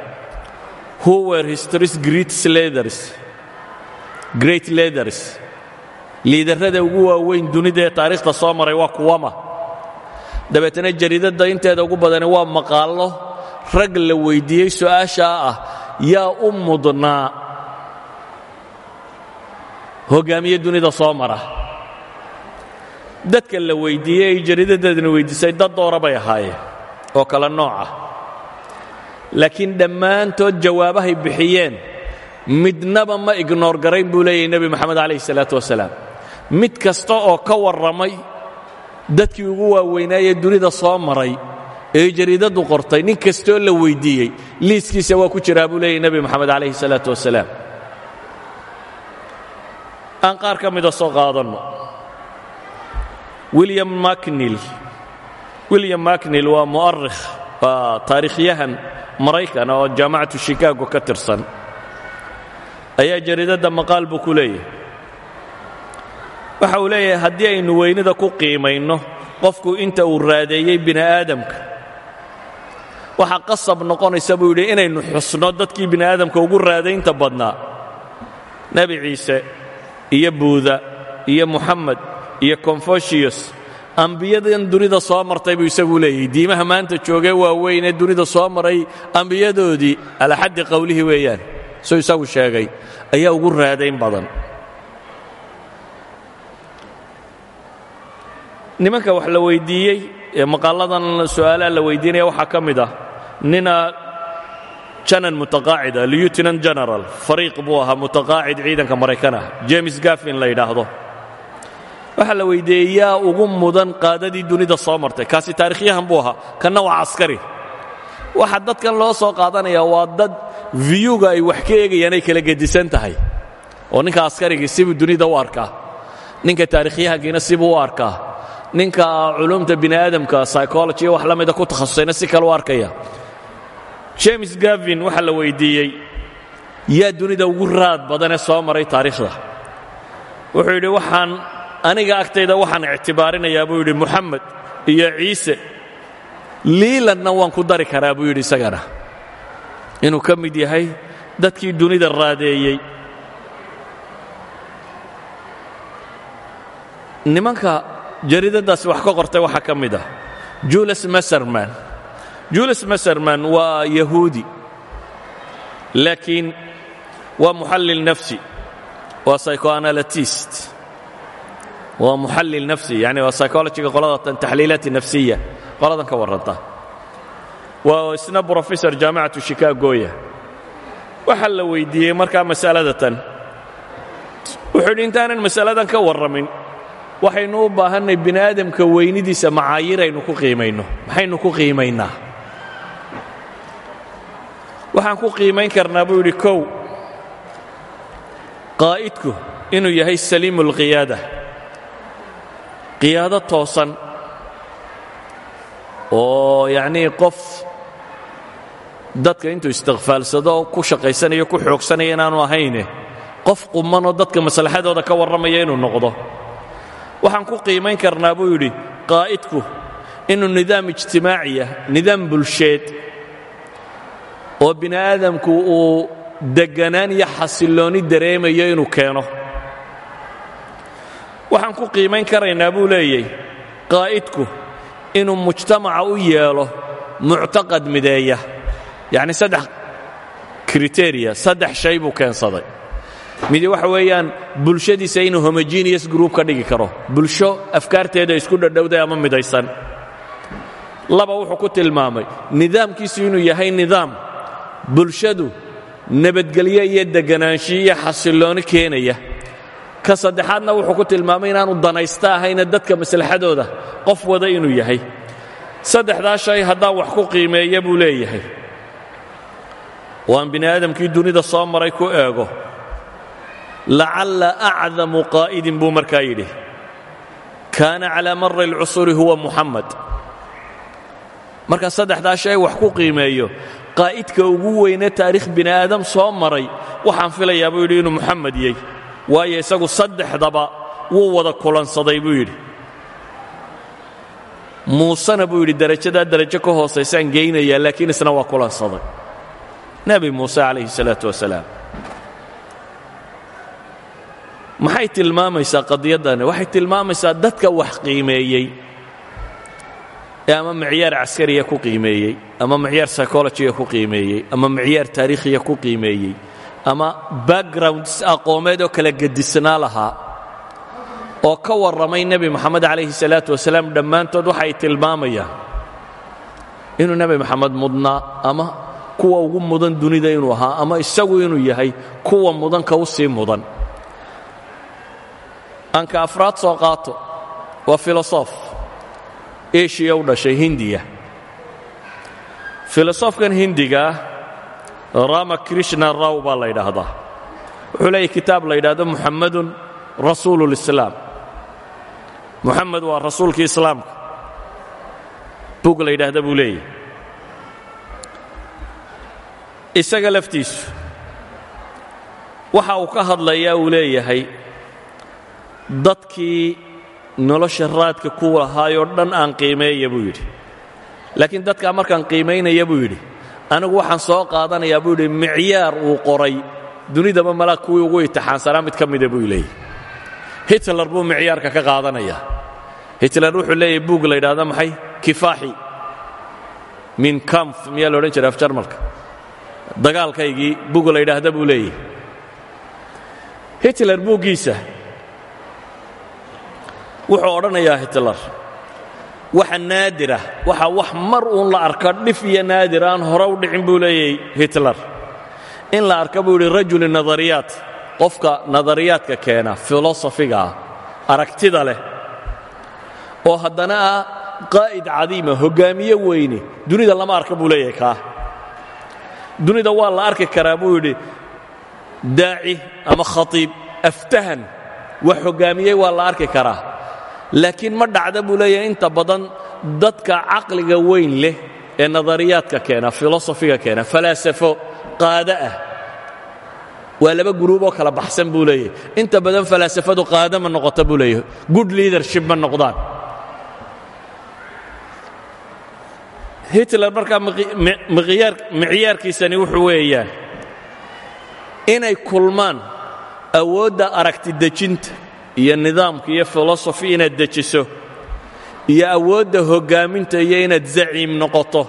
Who were history's great leaders? Great leaders. Liidarrada ugu waaweyn dunida ee taariikhda soo maray waa kuwama dabeetana jariidadda inteeda ugu badani waa maqaallo rag la weyddiiyey su'aashaa ah yaa u mudnaa hoggaamiye dunida soo mara. Dadka la weyddiiyey ay jariidaddeedana weyddiisay dad doora bay ahaayeen oo kale nooc ah laakiin dhammaantood jawaabahay bixiyeen. Midnaba ma ignoor garayn buu leeyahy nebi moxamed calayhi salaatu wasalaam. Mid kasta oo ka warramay dadkii ugu waaweynaayee dunida soo maray ee jariidaddu qortay nin kastoo la weyddiiyey liiskiisa waa ku jiraa buu leeyahy nebi moxamed calayhi salaatu wasalaam. Aan qaar ka mida soo qaadanno. William macnil william macnil waa mu'arikh waa taariikhyahan maraykan oo jaamacatu shikaago ka tirsan ayaa jariidadda maqaal buu ku leeyahay. Waxa uu leeyahay haddii aynu weynida ku qiimayno qofku inta uu raadeeyey bini aadamka waxa qasab noqonaysa buu yidhi inaynu xusno dadkii bini aadamka ugu raadaynta badnaa. Nebi ciise iyo buuda iyo muxamed iyo confucius ambiyadan dunida soo martay buu isagu leeyahy diimaha maanta joogee waaweyn ee dunida soo maray ambiyadoodii ala xaddi qowlihii weeyaan. Suu isagu sheegay. Ayaa ugu raadayn badan. Nimanka wax la weyddiiyey ee maqaaladan su'aalaha la weydiinaya waxaa ka mid ah nina janan mutaqaacida lieutenant general. Fariiq buu ahaa mutaqaacid ciidanka maraykan ah james gaffin la yidhaahdo waxaa la weyddiiyey yaa ugu mudan qaadadii dunida soo martay. Kaasi taarikhyahan buu ahaa. Kanna waa caskari waxa dadkan loo soo qaadanaya waa dad viyuga ay wax ka eegayaan ay kala gedisan tahay. Oo ninka askarigii sibuu dunida u arkaa. Ninka taarikhyahankiina sibuu u arkaa. Ninka culumta bini aadamka wax la mida ku takhasusayna si kale arkaya. James gavin waxaa la weyddiiyey yaa dunida ugu raad badanee soo maray taariikhda. Wuxuu yidhi waxaan aniga agtayda waxaan ictibaarinayaa buu yidhi muxamed iyo ciise liilanna waan ku dari karaa buu yidhi isagana. Inuu ka mid yahay dadkii dunida raadeeyey. Nimanka jariidadaasi wax ka qortay waxaa ka mid ah julius maserman julius maserman waa yahuudi laakiin waa muxallil nafsi waa psychoanalytist waa muxallil nafsi yani waa psychologiga qoladatan taxliilaat nafsiya qoladan ka warranta. Waa isna brofessor jaamacatu shikaagoya waxaa la weyddiiyey markaa masaladatan. Wuxuu intaanan masaladan ka warramin waxaynu u baahannay bini aadamka weynidiisa macaayir aynu ku qiimayno maxaynu ku qiimaynaa? Waxaan ku qiimayn karnaa buu yidhi kow inuu yahay saliimu اlqiyaada qiyaado toosan oo yacnii qof dadka intuu istikfaalsado ku shaqaysanayo ku xoogsanaya inaanu ahayne qof qumanoo dadka maslaxadooda ka warramaya inuu noqdo. Waxaan ku qiimayn karnaa buu yidhi qaa'idku inuu nidaam ijtimaaciya nidaam bulsheed oo bini aadamku uu degganaan iyo xasilloonni dareemayo inuu keeno waxaan ku qiimayn karaynaa buu leeyay qaa'idku inuu mujtamaca u yeelo muctaqad mideeya. Yacni saddex kriteriya saddex shay buu keensaday. Midi waxa weeyaan bulshadiisa inuu homogeneous group ka dhigi karo. Bulsho afkaarteeda isku dhadhowday ama midaysan. Laba wuxuu ku tilmaamay nidaamkiisu inuu yahay nidaam bulshadu nabadgelyo iyo deganaanshiyo iyo xasillooni keenaya ka saddexaadna wuxuu ku tilmaamay inaanu danaysta ahayna dadka maslaxadooda qof wada inuu yahay. Saddexdaa shay haddaan wax ku qiimeeya buu leeyahay. Waan bini aadamkii dunida soo maray ku eego lacalla acdamu qaa'idin buu markaa yidhi. Kaana calaa mari alcusuuri huwa muxamed markaa saddexdaa shay wax ku qiimeeyo qaa'idka ugu weyne taariikh bini aadam soo maray waxaan filayaa buu yidhi inuu muxamed yey waayo isagu saddexdaba wuu wada kulansaday buu yidhi. Muusena buu yidhi derajadaa derajo ka hoosaysaan geynayaa laakiin isna waa kulansaday. Nebi muuse calayhi salaatu wasalaam. Maxay tilmaamaysaa qadiyaddani? Waxay tilmaamaysaa dadka wax qiimeeyey ee ama micyaar caskariya ku qiimeeyey ama micyaar psychologiga ku qiimeeyey ama micyaar taariikhiya ku qiimeeyey ama backgrounds aqoomeed oo kala gedisnaa lahaa oo ka warramay nebi moxamed calayhi salaatu wasalaam dhammaantood waxay tilmaamayaan. Inuu nebi moxamed mudnaa ama kuwa ugu mudan dunida inuu ahaa ama isagu inuu yahay kuwa mudanka u sii mudan. Aanka afraad soo qaato waa filosof eshiya u dhashay hindiya. Filosofkan hindigaa rama krishna raw baa la yidhaahdaa wuxuu leeyahy kitaab la yidhaahdo muxammadun rasuulu lislaam muxamed waa rasuulkii islaamka. Bug la yidhaahda buu leeyahy isaga laftiisu. Waxa uu ka hadlayaa uu leeyahay dadkii nolosha raadka ku lahaayoo dhan aan qiimeeya buu yidhi. Laakiin dadkaa markaan qiimaynaya buu yidhi anigu waxaan soo qaadanayaa buu yidhi micyaar uu qoray. Dunidaba malaa kuwii ugu itixaansanaa mid ka mida buu leeyahy hitler buu micyaarka ka qaadanayaa. Hitler wuxuu leeyahy buug la yidhahda maxay? Kifaaxi. Min kamf miyaa la odhan jiray af jarmalka. Dagaalkaygii bug la yidhaahda buu leeyahy hitler buuggiisa wuxuu odhanayaa hitler waxa naadirah waxa wax mar uun la arka dhif iyo naadir aan hore u dhicin buu leeyahy hitler. In la arka buu yidhi rajuli nadariyaat. Qofka nadariyaadka keena filosofiga aragtida leh. Oo haddana ah qaa'id cadiima hoggaamiye weyne dunida lama arka buu leeyahay kaa dunida waa la arki karaa buu yidhi daaci ama khatiib aftahan. Wax hoggaamiyey waa la arki karaa laakiin ma dhacda buu leeyahay inta badan dadka caqliga weyn leh ee nadariyaadka keena filosofiga keena falaasafo qaado ah. Waa laba guruuboo kala baxsan buu leeyahay. Inta badan falaasafadu qaado ma noqota buu leeyahay. Good leadership ma noqdaan. Hitler markaa micyaarkiisani wuxuu weeyaan inay kulmaan awoodda aragti dejinta iyo nidaamka iyo filosofi inaad dejiso iyo awoodda hoggaaminta iyo inaad zaciim noqoto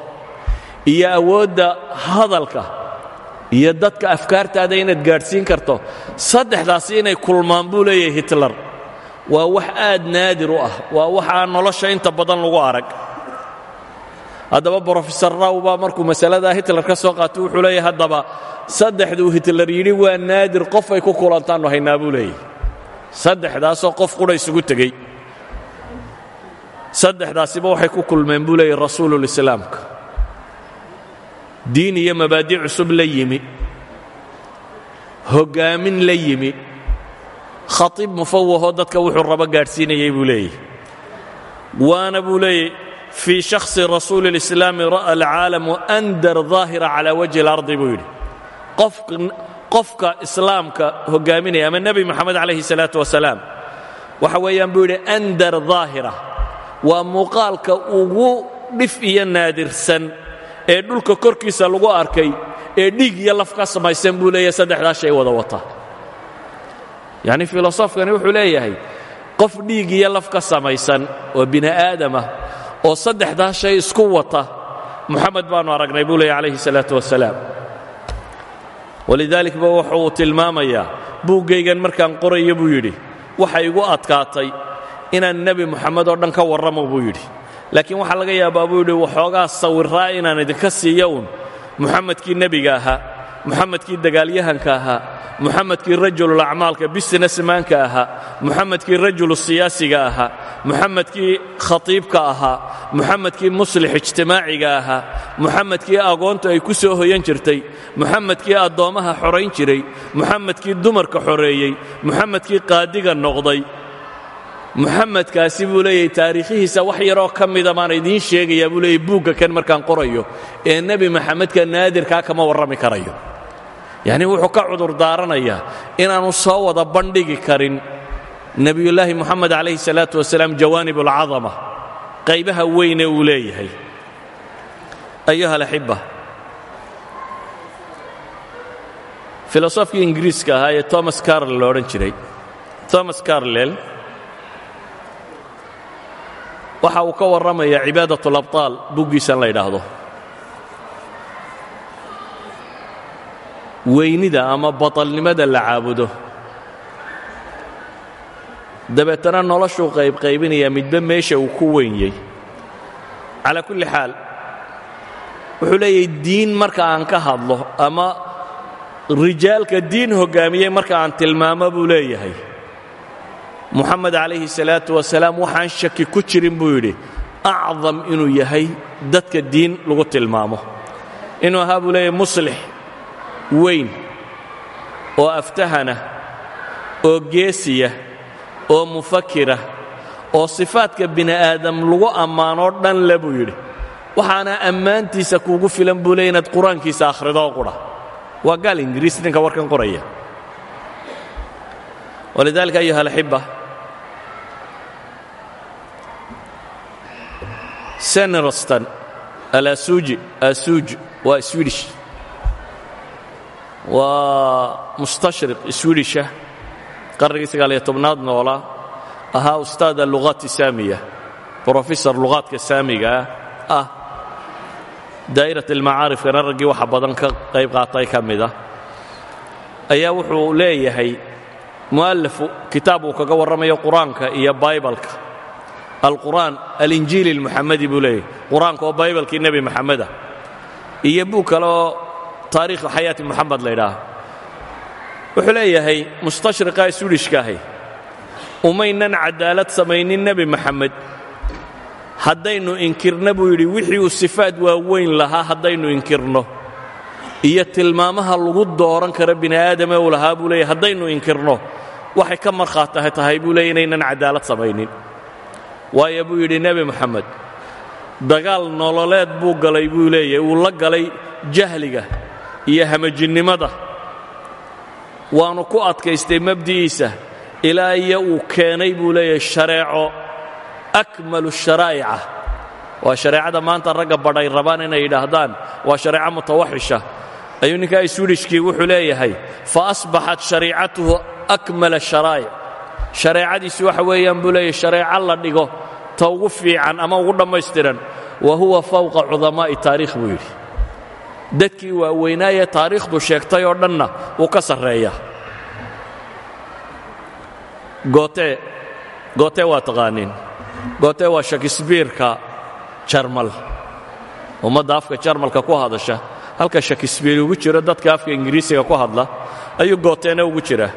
iyo awoodda hadalka iyo dadka afkaartaada inaad gaadhsiin karto saddexdaasi inay kulmaan buu leeyahay hitler. Waa wax aad naadir u ah waa wax aan nolosha inta badan lagu arag. Haddaba brofesor raw baa markuu masaladaa hitler ka soo qaatay wuxuu leeyahay haddaba saddexduu hitler yidhi waa naadir qof ay ku kulantaannu haynaa buu leeyahy saddexdaasoo qof qudha isugu tegey. Saddexdaasiba waxay ku kulmeen buu leeyahy rasuululislaamka diin iyo mabaadi' cusub la yimi. Hoggaamin la yimi. Khatiib mufawahoo dadka wuxuu rabo gaadhsiinayay buu leeyahy waana buu leeyahy fii shakhsi rasuuli اlislaami ra'a alcaalamu andar daahira calaa wajhi اlardi buu yidhi qofka islaamka hoggaaminaya ama nebi moxamed calayhi salaatu wasalaam waxa weeyaan buu yidhi andar daahira waa muuqaalka ugu dhif iyo naadirsan ee dhulka korkiisa lagu arkay ee dhiig iyo laf ka samaysan buu leeyahay saddexdaa shay wada wata. Yacni filosofkani wuxuu leeyahay qof dhiig iyo laf ka samaysan oo bini aadamah oo saddexdaa shay isku wata muxamed baannu aragnay buu leeyahy calayhi salaatu wasalaam walidaalik ba wuxu uu tilmaamayaa buuggaygan markaan qoraya buu yidhi. Waxa igu adkaatay inaan nebi moxamed oo dhan ka warramo buu yidhi. Laakiin waxaa laga yaabaa buu yidhi waxoogaa sawirraa inaan idinka siiyo un muxamedkii nebiga ahaa muxamedkii dagaalyahanka ahaa muxamedkii rajululacmaalka businessmaanka ahaa muxamedkii rajulu siyaasiga ahaa muxamedkii khatiibka ahaa muxamedkii muslix ijtimaaciga ahaa muxamedkii agoontu ay ku soo hoyan jirtay muxamedkii addoommaha xorayn jiray muxamedkii dumarka xoreeyey muxamedkii qaadiga noqday. Muxamedkaasi buu leeyahay taariikhihiisa wax yaroo ka mida baan idiin sheegayaa buu leeyahy buugga kan markaan qorayo ee nebi maxamedka naadirkaa kama warrami karayo yacnii wuxuu ka cudur daaranayaa inaannu soo wada bandhigi karin nebiyullaahi moxamed calayhi salaatu wasalaam jawaanib alcadama qaybaha weyne uu leeyahay. Ayuha alaxiba filosofkii ingiriiska ahaa ee thomas carlel jiray thomas carlel waxa uu ka warramaya cibaadat alabطaal buggiisan la yidhaahdo weynida ama baطalnimada la caabudo. Dabeetana noloshuu qaybqaybinaya midba meesha uu ku wenyey calaa kulli xaal wuxuu leeyahay diin marka aan ka hadlo ama rijaalka diin hoggaamiyey marka aan tilmaamo buu leeyahay. Muxamed calayhi salaatu wasalaam waxaan shaki ku jirin buu yidhi acdam inuu yahay dadka diin lagu tilmaamo. Inuu ahaa buu leeyahay muslix weyn oo aftahana oo geesiya oo mufakira oo sifaadka bini aadam lagu ammaanoo dhan le buu yidhi. Waxaana ammaantiisa kuugu filan buu leey inaad qur'aankiisa akhridoo qudha waa gaal ingiriis ninka warkan qoraya. Walidaalika ayuha alaxiba senerostan alasuuji asuuj waa swidish waa mustashriq swidisha qarnigii sagaaliyo tobnaad noolaa ahaa ustaad allugaati saamiya brofesor lugaadka saamigaa ah. Daa'irat almacaarifkana raggii waxa badan ka qayb qaatay ka mida ayaa wuxuu leeyahay mu'alafu kitaab uu kaga warramayo iyo baybalka alqur'aan alinjiili almuxamadi buu leeyahay. Qur'aanka oo baybalkii nebi iyo buug kale oo taariikhu xayaati moxamed la ydhaaha wuxuu leeyahay mustashriqa swidishkaahi umaynan cadaalad samaynin nebi moxamed haddaynu inkirna buu yidhi wixii uu sifaad waaweyn lahaa haddaynu inkirno. Iyo tilmaamaha lagu dooran kara bini aadame uu lahaa buu leeyahy haddaynu inkirno. Waxay ka markhaataha tahay buu leeyay inaynan cadaalad samaynin. Waayo buu yidhi nebi moxamed dagaal nololeed buu galay buu leeyahy uu la galay jahliga iyo hamajinnimada waannu ku adkaystay mabdi'iisa ilaa iyo uu keenay buu leeyahay shareeco. Akmalu sharaa'ica. Waa shareecada maanta ragga badhay rabaan inay yidhaahdaan waa shareeco mutawaxisha. Ayuu ninkaa swidishkii wuxuu leeyahay fa asbaxat shariicatuhu akmala sharaa'ic. Shareecadiisi waxa weeyaan buu leeyahay shareeco la dhigo ta ugu fiican ama ugu dhammaystiran wa huwa fawqa cudamaa'i taariikh buu yidhi dadkii waaweynaayee taariikhdu sheegtay oo dhanna wuu ka sarreeya. Goote goote waa taqaaniin goote waa shakisbiirka jarmal. Ummadda afka jarmalka ku hadasha halka shakisbiir ugu jiro dadka afka ingiriisiga ku hadla ayuu gooteena ugu jira.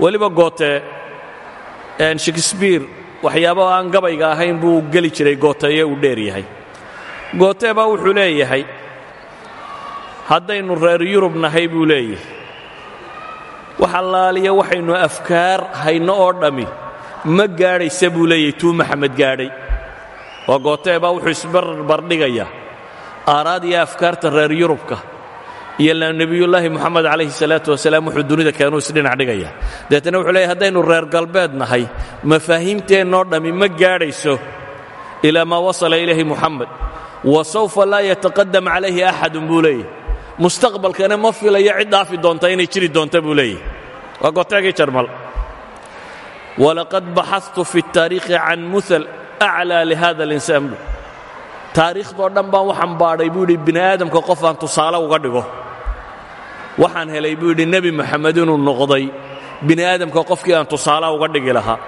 Weliba goote shakisbiir waxyaabo aan gabayga ahayn buu geli jiray gooteeye uu dheer yahay. Goote baa wuxuu leeyahay haddaynu reer yurub nahay buu leeyahay. Wax allaaliya waxaynu afkaar hayno oo dhammi ma gaadhaysa buu leeyahay tuu maxamed gaadhay. Waa gootee baa wuxuu isbarbardhigayaa aaraad iyo afkaarta reer yurubka. Iyo nebiyullaahi moxamed calayhi salaatu wasalaam wuxuu dunida keenuu isdhinac dhigaya deetana wuxuu leeyahy haddaynu reer galbeed nahay mafaahiimteennoo dhammi ma gaadhayso ilaa maa wasala ilayhi muxamed wa sawfa laa yataqadam calayhi axadun buu leeyahy mustaqbalkana ma filayo cid dhaafi doonta inay jiri doonta buu leeyahay. Waa goteegii jarmal. Walaqad baxatu fi اtaariikhi can mual aclaa lihada linsaan bu taariikhdoo dhan baan waxaan baadhay buu yidhi bini aadamka qofaan tusaale uga dhigo. Waxaan helay buu yidhi nebi moxamed inuu noqday bini qofkii aan tusaale uga dhigi lahaa.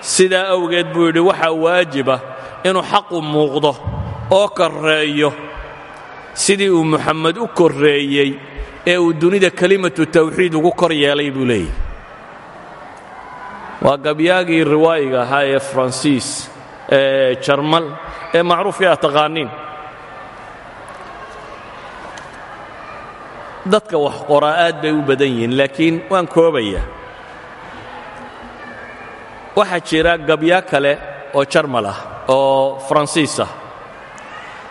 Sidaa awgeed buu yidhi waxaa waajiba inuu xaqu muuqdo oo korreeyo sidii uu moxamed u korreeyey ee uu dunida kelimatu tawxiid ugu kor yeelay buu leeyahy waa gabyaagii riwaayiga ahaa ee faransiis ee jarmal ee macruufkii aad taqaaniin. Dadka wax qoraa aad bay u badan yihiin laakiin waan koobaya waxaa jira gabyaa kale oo jarmal ah oo faransiis ah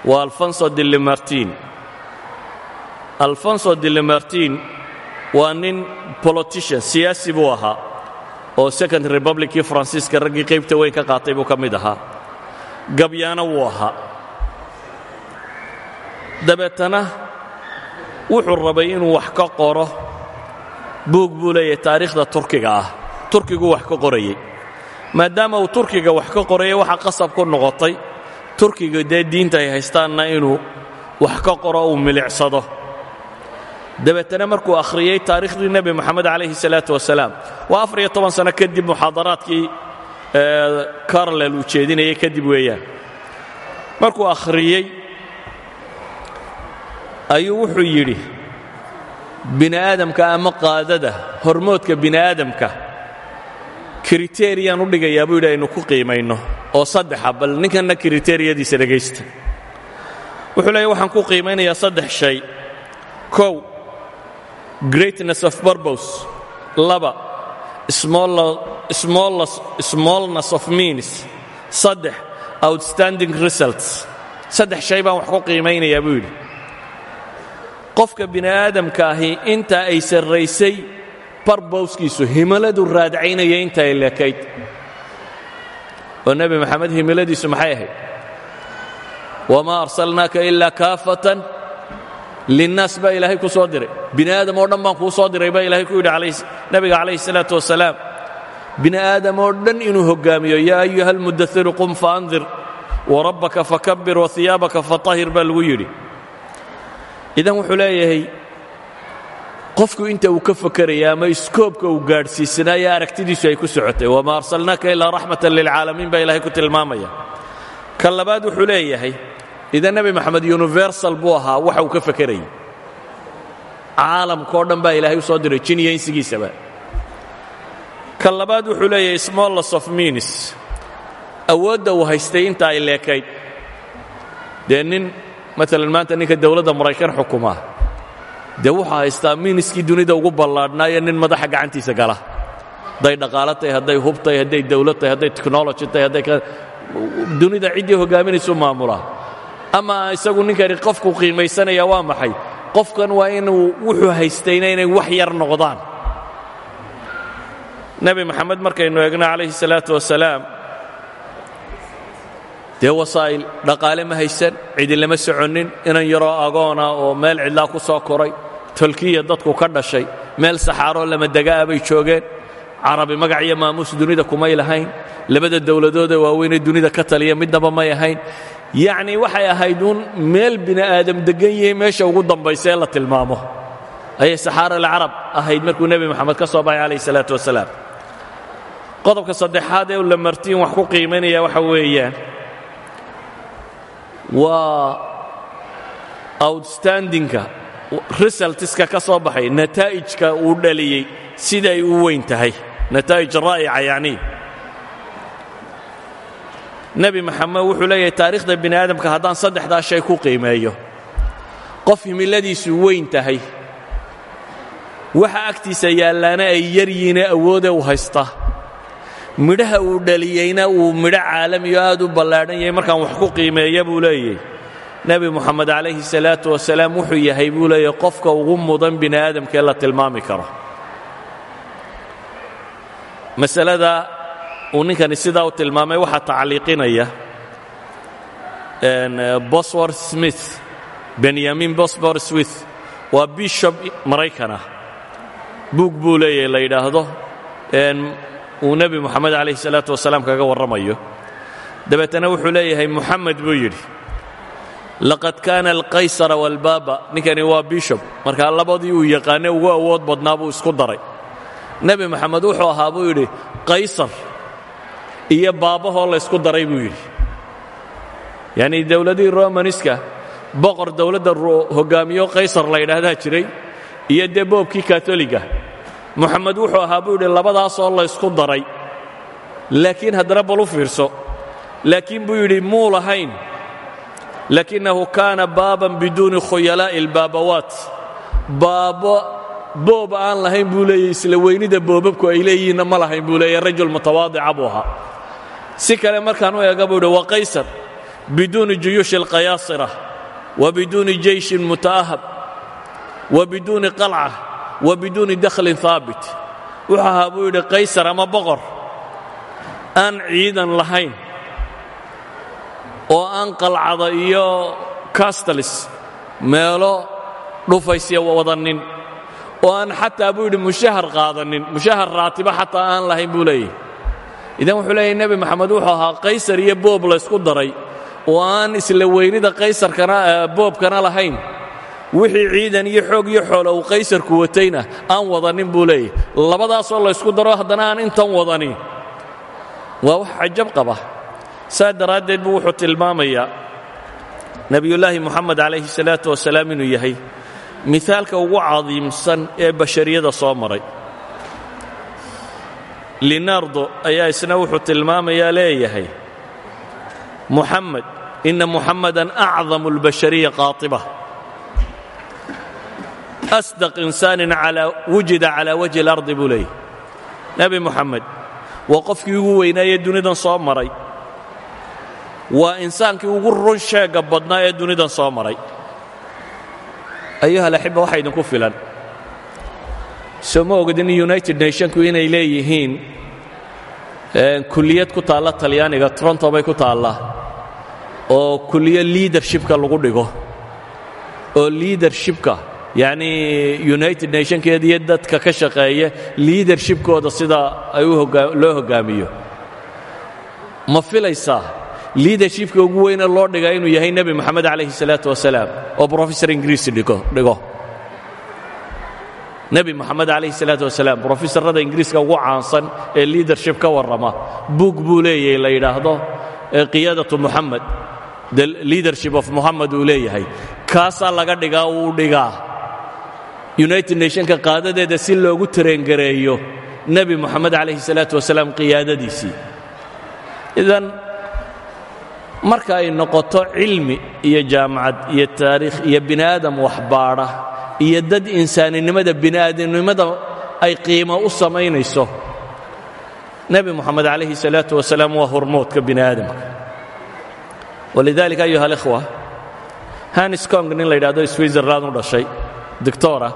waa alfonso de lemartin alfonso de lemartin waa nin politician siyaasi buu ahaa oo second republickii faransiiska raggii qaybta weyn ka qaatay buu ka mid ahaa. Gabyaana wuu ahaa. Dabeetana wuxuu rabay inuu wax ka qoro. Buug buu leeyahay taariikhda turkiga ah. Turkiguu wax ka qorayey maadaama uu turkiga wax ka qoraya waxa qasab ku noqotay turkiga dee diinta ay haystaanna inuu wax ka qoro uu milicsado. Dabeetana markuu akhriyey taarikhdii nebi moxamed calayhi salaatu wasalaam waa afar iyo toban sano kadib muxaadaraadkii carlel uu jeedinayay kadib weeyaan. Markuu akhriyey ayuu wuxuu yidhi bini aadamka ama qaadada hormoodka bini aadamka kriteriyaan u dhigayaa buu yidhi aynu ku qiimayno. oo saddexa bal ninkanna kriteriyadiisa dhegaysta wuxuu leeya waxaan ku qiimaynayaa saddex shay. Kow greatness of burbos laba smallness of means. Saddex outstanding results. Saddex shay baan wax ku qiimaynayaa buu yidhi. Qofka bini aadamka ahi inta ay sarraysay barbowskiisu himiladu raadcaynaya inta ay lekayd. Oo nebi maxamed himiladiisu maxay ahayd? Wamaa arsalnaaka ilaa kaafatan linnaas baa ku soo diray. Bini oo dhan baan soo diray baa ilaahay ku yidhi nebiga calayhi salaatu wasalaam bini oo dhan inuu hoggaamiyo yaa ayuha almudairu qum faandir warabbaka fakabbir wahiyaabaka fatahir baa lagu yidhi. Idan wuxuu leeyahay qofku inta uu ka fakeraya ama iskoobka uu gaadhsiisanaayo aragtidiisu ay ku socotay. Wamaa arsalnaaka ilaa raxmatan lilcaalamiin baa ilahay ku tilmaamaya. Ka labaad wuxuu leeyahay idan nebi moxamed universal buu waxa uu ka fakerayay caalamkao dhan baa ilaahay soo diray jiniya insigiisaba. Ka labaad wuxuu leeyahay smallness of means. Awoodda uu haystay inta ay leekayd. Dee nin maanta ninka dowladda maraykan xukumaa dee wuxuu haystaa miiniskii dunida ugu ballaadhnaayo nin madaxa gacantiisa gala. Hadday dhaqaalo tahay hadday hub tahay hadday dawlad tahay hadday technology tahay hadday dunida ciddii hoggaaminaysu maamulaa ama isagu ninkani qofku qiimaysanaya waa maxay? Qofkan waa inuu wuxuu haystayna inay wax yar noqdaan. Nebi moxamed markaynu eegno calayhi salaatu wasalaam dee wasaa'il dhaqaale ma haysan cidi lama soconnin inan yaroo agoona oo meel cidlaa ku soo koray tolkiya dadku ka dhashay. Meel saxaaroo lamadega'a bay joogeen. Carabi magac iyo maamuus dunida kumay lahayn. Labada dowladoodee waaweynee dunida ka taliya midnaba may ahayn. Yacnii waxay ahayd uun meel bini aadam deggan yahay meesha ugu dambaysa ee la tilmaamo. Ayay saxaara alcarab ahayd markuu nebi moxamed ka soo baxay calayhi salaatu wasalaam. Qodobka saddexaad ee la martiin wax ku qiimaynaya waxa weeyaan. Waa outstandingka resultska ka soo baxay nataa'ijka uu dhaliyey siday u weyn tahay. Nataa'ij raa'ica yacnii nebi maxamed wuxuu leeyahay taariikhda bini aadamka haddaan saddexdaa shay ku qiimeeyo qof himiladiisu weyn tahay. Waxa agtiisa yaallaana ay yaryihiine awoode u haysta. Midhaha uu dhaliyeyna uu midho caalamiyo aad u ballaadhan yahay markaan wax ku qiimeeya buu leeyahy nebi moxamed calayhi salaatu wasalaam wuxuu yahay buu qofka ugu mudan bini la tilmaami karo. Masalada uu ninkani sidaa u tilmaamay waxaa tacliiqinaya boswor smith benyamin bosbor smith waa bishop maraykanah. Buug buu leeyahay la yidhaahdo. Uu nebi moxamed calayhi salaatu wasalaam kaga warramayo. Dabeetana wuxuu leeyahay muxamed buu yidhi laqad kaana alqaysara waalbaaba ninkani waa bishop markaa labadii uu yaqaanay ugu awood badnaa buu isku daray nebi moxamed wuxuu ahaa buu yidhi qaysar iyo baabahoo laysku daray buu yidhi yacnii dowladihii romaniska boqor dowladda hoggaamiyo qaysar la yidhaahdaa jiray iyo dee boobkii katoliga moxamed wuxuu ahaa buu yidhi labadaasoo laysku daray laakiin haddana bal u fiirso laakiin buu yidhi muu lahayn laakinahu kaana baaban biduuni khuyalaa'i albaabawaat baabo boob aan lahayn buu leeyahy isla weynida boobabku ay leeyihiinna ma lahayn buu leeyahy rajul mutawaadica buu ahaa si kale markaan u eega buu yidhi waa qaysar biduuni juyuushi alqayaasira wa biduuni jeyshin muta'ahab wa biduuni qalca wa biduuni dakhlin haabit wuxuu ahaa buu yidhi qaysar ama boqor aan ciidan lahayn oo aan qalcada iyo castalis meelo dhufaysya wadannin oo aan xataa buu yidhi mushahar qaadanin mushahar raatiba xataa aan lahayn buu leeyahy idan wuxuu leeyahy nebi moxamed wuxuu ahaa qaysar iyo boob laysku daray oo aan isla weynida qaysarkana boobkana lahayn. Wixii ciidan iyo xoog iyo xoolo uu qaysarku watayna aan wadanin buu leeyahy labadaasoo laysku daro haddana aan intan wadanin waa wax cajab qaba saa daraaddeed buu wuxuu tilmaamayaa nebiyullaahi moxamed calayhi salaatu wasalaam inuu yahay mihaalka ugu cadiimsan ee bashariyada soo maray. Linardo ayaa isna wuxuu tilmaamayaa leeyahay muxamed ina muxamadan acdamu اlbashariya qaaiba asdaq insaanin wujida calaa wajhi اlardi buu leeyahy nebi muxamed waa qofkii ugu weynaayee dunidan soo maray waa insaankii ugu run sheegga badnaa ee dunidan soo maray. Ayuha alaxiba waxa idinku filan. Soo ma ogdin united nationku inay leeyihiin kulliyad ku taalla talyaaniga toronto bay ku taallaa oo kulliyo liadershipka lagu dhigo. Oo liadershipka yacni united nationkeeda iyo dadka ka shaqeeya liadershipkooda sida ay loo hoggaamiyo ma filaysaa liadershipka ugu weyne loo dhigaa inuu yahay nebi moxamed calayhi salaatu wasalaam. Oo brofessor ingiriisi dhigo. Nebi moxamed calayhi salaatu wasalaam brofesorada ingiriiska ugu caansan ee liadership ka warrama buug buu leeyahay la yidhaahdo qiyaadatu muxamed the leadership of moxamed uu leeyahay. Kaasaa laga dhigaa uu dhigaa. United nationka qaadadeeda si loogu tareengareeyo nebi moxamed calayhi salaatu wasalaam qiyaadadiisii. Idan marka ay noqoto cilmi iyo jaamacad iyo taariikh iyo bini aadam waxbaadha iyo dad insaaninimada bini'aadamnimada ay qiimo u samaynayso nebi moxamed calayhi salaatu wasalaam waa hormoodka bini aadamka. Walidalika ayuha alikhwa hanis kong nin la yidhahdo switzerland u dhashay doctora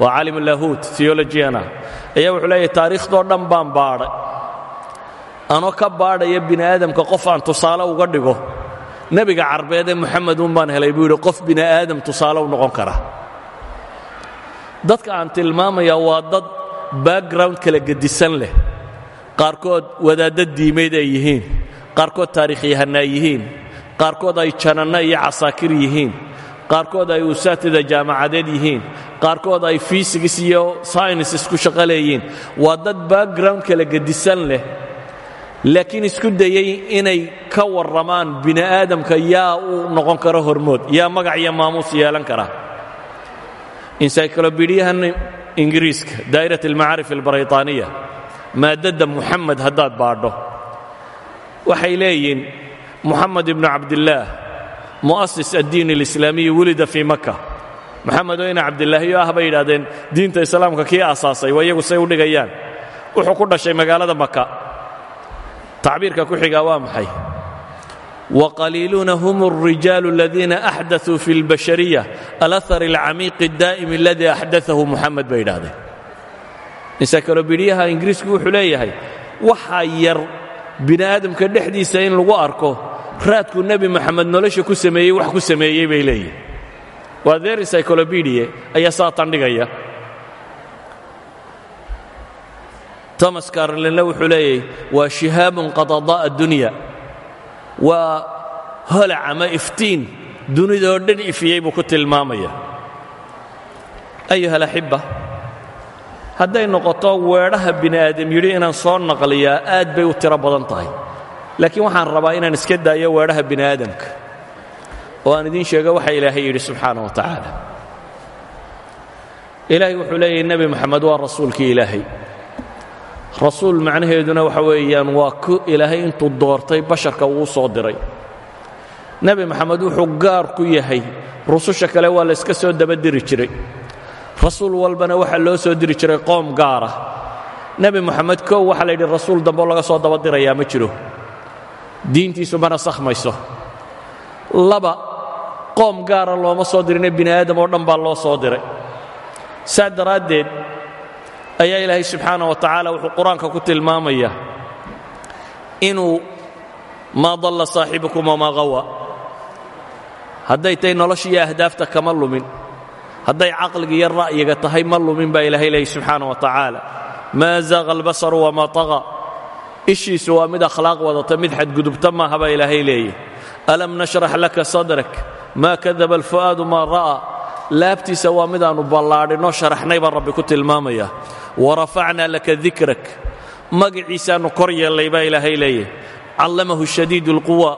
waa caalim lahuut theologiana ayaa wuxuu leeyahy taariikhdoo dhan baan baadhay anoo ka baadhaya bini aadamka? Qof aan tusaale uga dhigo. Nebiga carbeed ee moxamed un baan helay buu yidhi qof bini aadam tusaale u noqon kara. Dadka aan tilmaamaya waa dad background kala gedisan leh. Qaarkood wadaadda diimeed ay yihiin. Qaarkood taariikhyahanna ay yihiin. Qaarkood ay jananno iyo casaakir yihiin. Qaarkood ay usaatida jaamacadeed yihiin. Qaarkood ay fisigis iyo synises ku shaqo waa dad background kala gedisan leh laakiin isku dayey inay ka warramaan bini aadamka yaa uu noqon karo hormood yaa magac iyo maamuus yeelan kara. Encyclobediyahan ingiriiska daa'irat almacaarif albaraytaaniya maadadda muxamed haddaad baadho. Waxay leeyihiin muxamed ibnu cabdillaah mu'asis addiin alislaamiyi wulida fii maka moxamedoo ina cabdilaahiyo ah bay yidhahdeen diinta islaamka kii aasaasay waa iyagu say u dhigayaan. Wuxuu ku dhashay magaalada maka tacbiirka ku xigaa waa maxay waqaliiluuna hum الrijaalu aladiina axdaثuu fi اlbashariya alahar اlcamiiqi اdaa'im aladii axdaahu muxamed bay yidhahdeen encyclobediyaha ingiriisku wuxuu leeyahay waxaa yar bini aadamka dhexdiisa in lagu arko raadkuu nebi moxamed nolosha ku sameeyey wax ku sameeyey bay leeyihin waa their encyclobediya ayaa saa tandhigaya tomas carlinle wuxuu leeyahy waa shihaabun qad adaa dunya waa holac ama iftiin. Dunidoo dhan ifiyey buu ku tilmaamaya. Ayuha alaxibba hadday noqoto weedhaha bini aadam yidhi inaan soo naqliyaa aad bay u tiro badan tahay. Laakiin waxaan rabaa inaan iska daayo weedhaha bini aadamka oo aan idiin sheego waxa ilaahay yidhi subxaana wa tacaala. Ilaahay wuxuu leeyahy nebi moxamed waa rasuulkii ilaahay rasuul macnaheeduna waxa weeyaan waa ku ilaahay intuu doortay basharka uu soo diray. Nebi moxamed wuxuu gaar ku yahay rususha kale waa la yska soo dabadiri jiray. Rasuul walbana waxaa loo soo diri jiray qoom gaara. Nebi moxamed kow waxaa la yidhi rasuul dambeoo laga soo dabadirayaa ma jiro. Diintiisu mana sakhmayso laba qoom gaara looma soo dirine bini aadam oo dhan baa loo soo diray. Saa daraaddeed ayaa ilaahay subxaana wa tacaala wuxuu qur'aanka ku tilmaamaya inuu maa dalla saaxibukum wamaa hawa hadday tahay noloshiiyo ahdaafta kama lumin. Hadday caqliga iyo ra'yiga tahay ma lumin baa ilaahay leehay subxaana wa tacaala. Maa zaaqa albasaru wamaa taqa ishiisu waa mid akhlaaq wadata mid xadgudubta maaha baa ilaahay leeyahy alam nashrax laka sadrak? Maa kadaba alfu'aadu maa ra'a laabtiisa waa midaannu ballaadhinoo sharaxnay baa rabbi ku tilmaamaya. Warafacnaa laka dikrak. Magaciisaannu kor yeellay baa ilaahay leeyahy callamahu shadiid اlquwa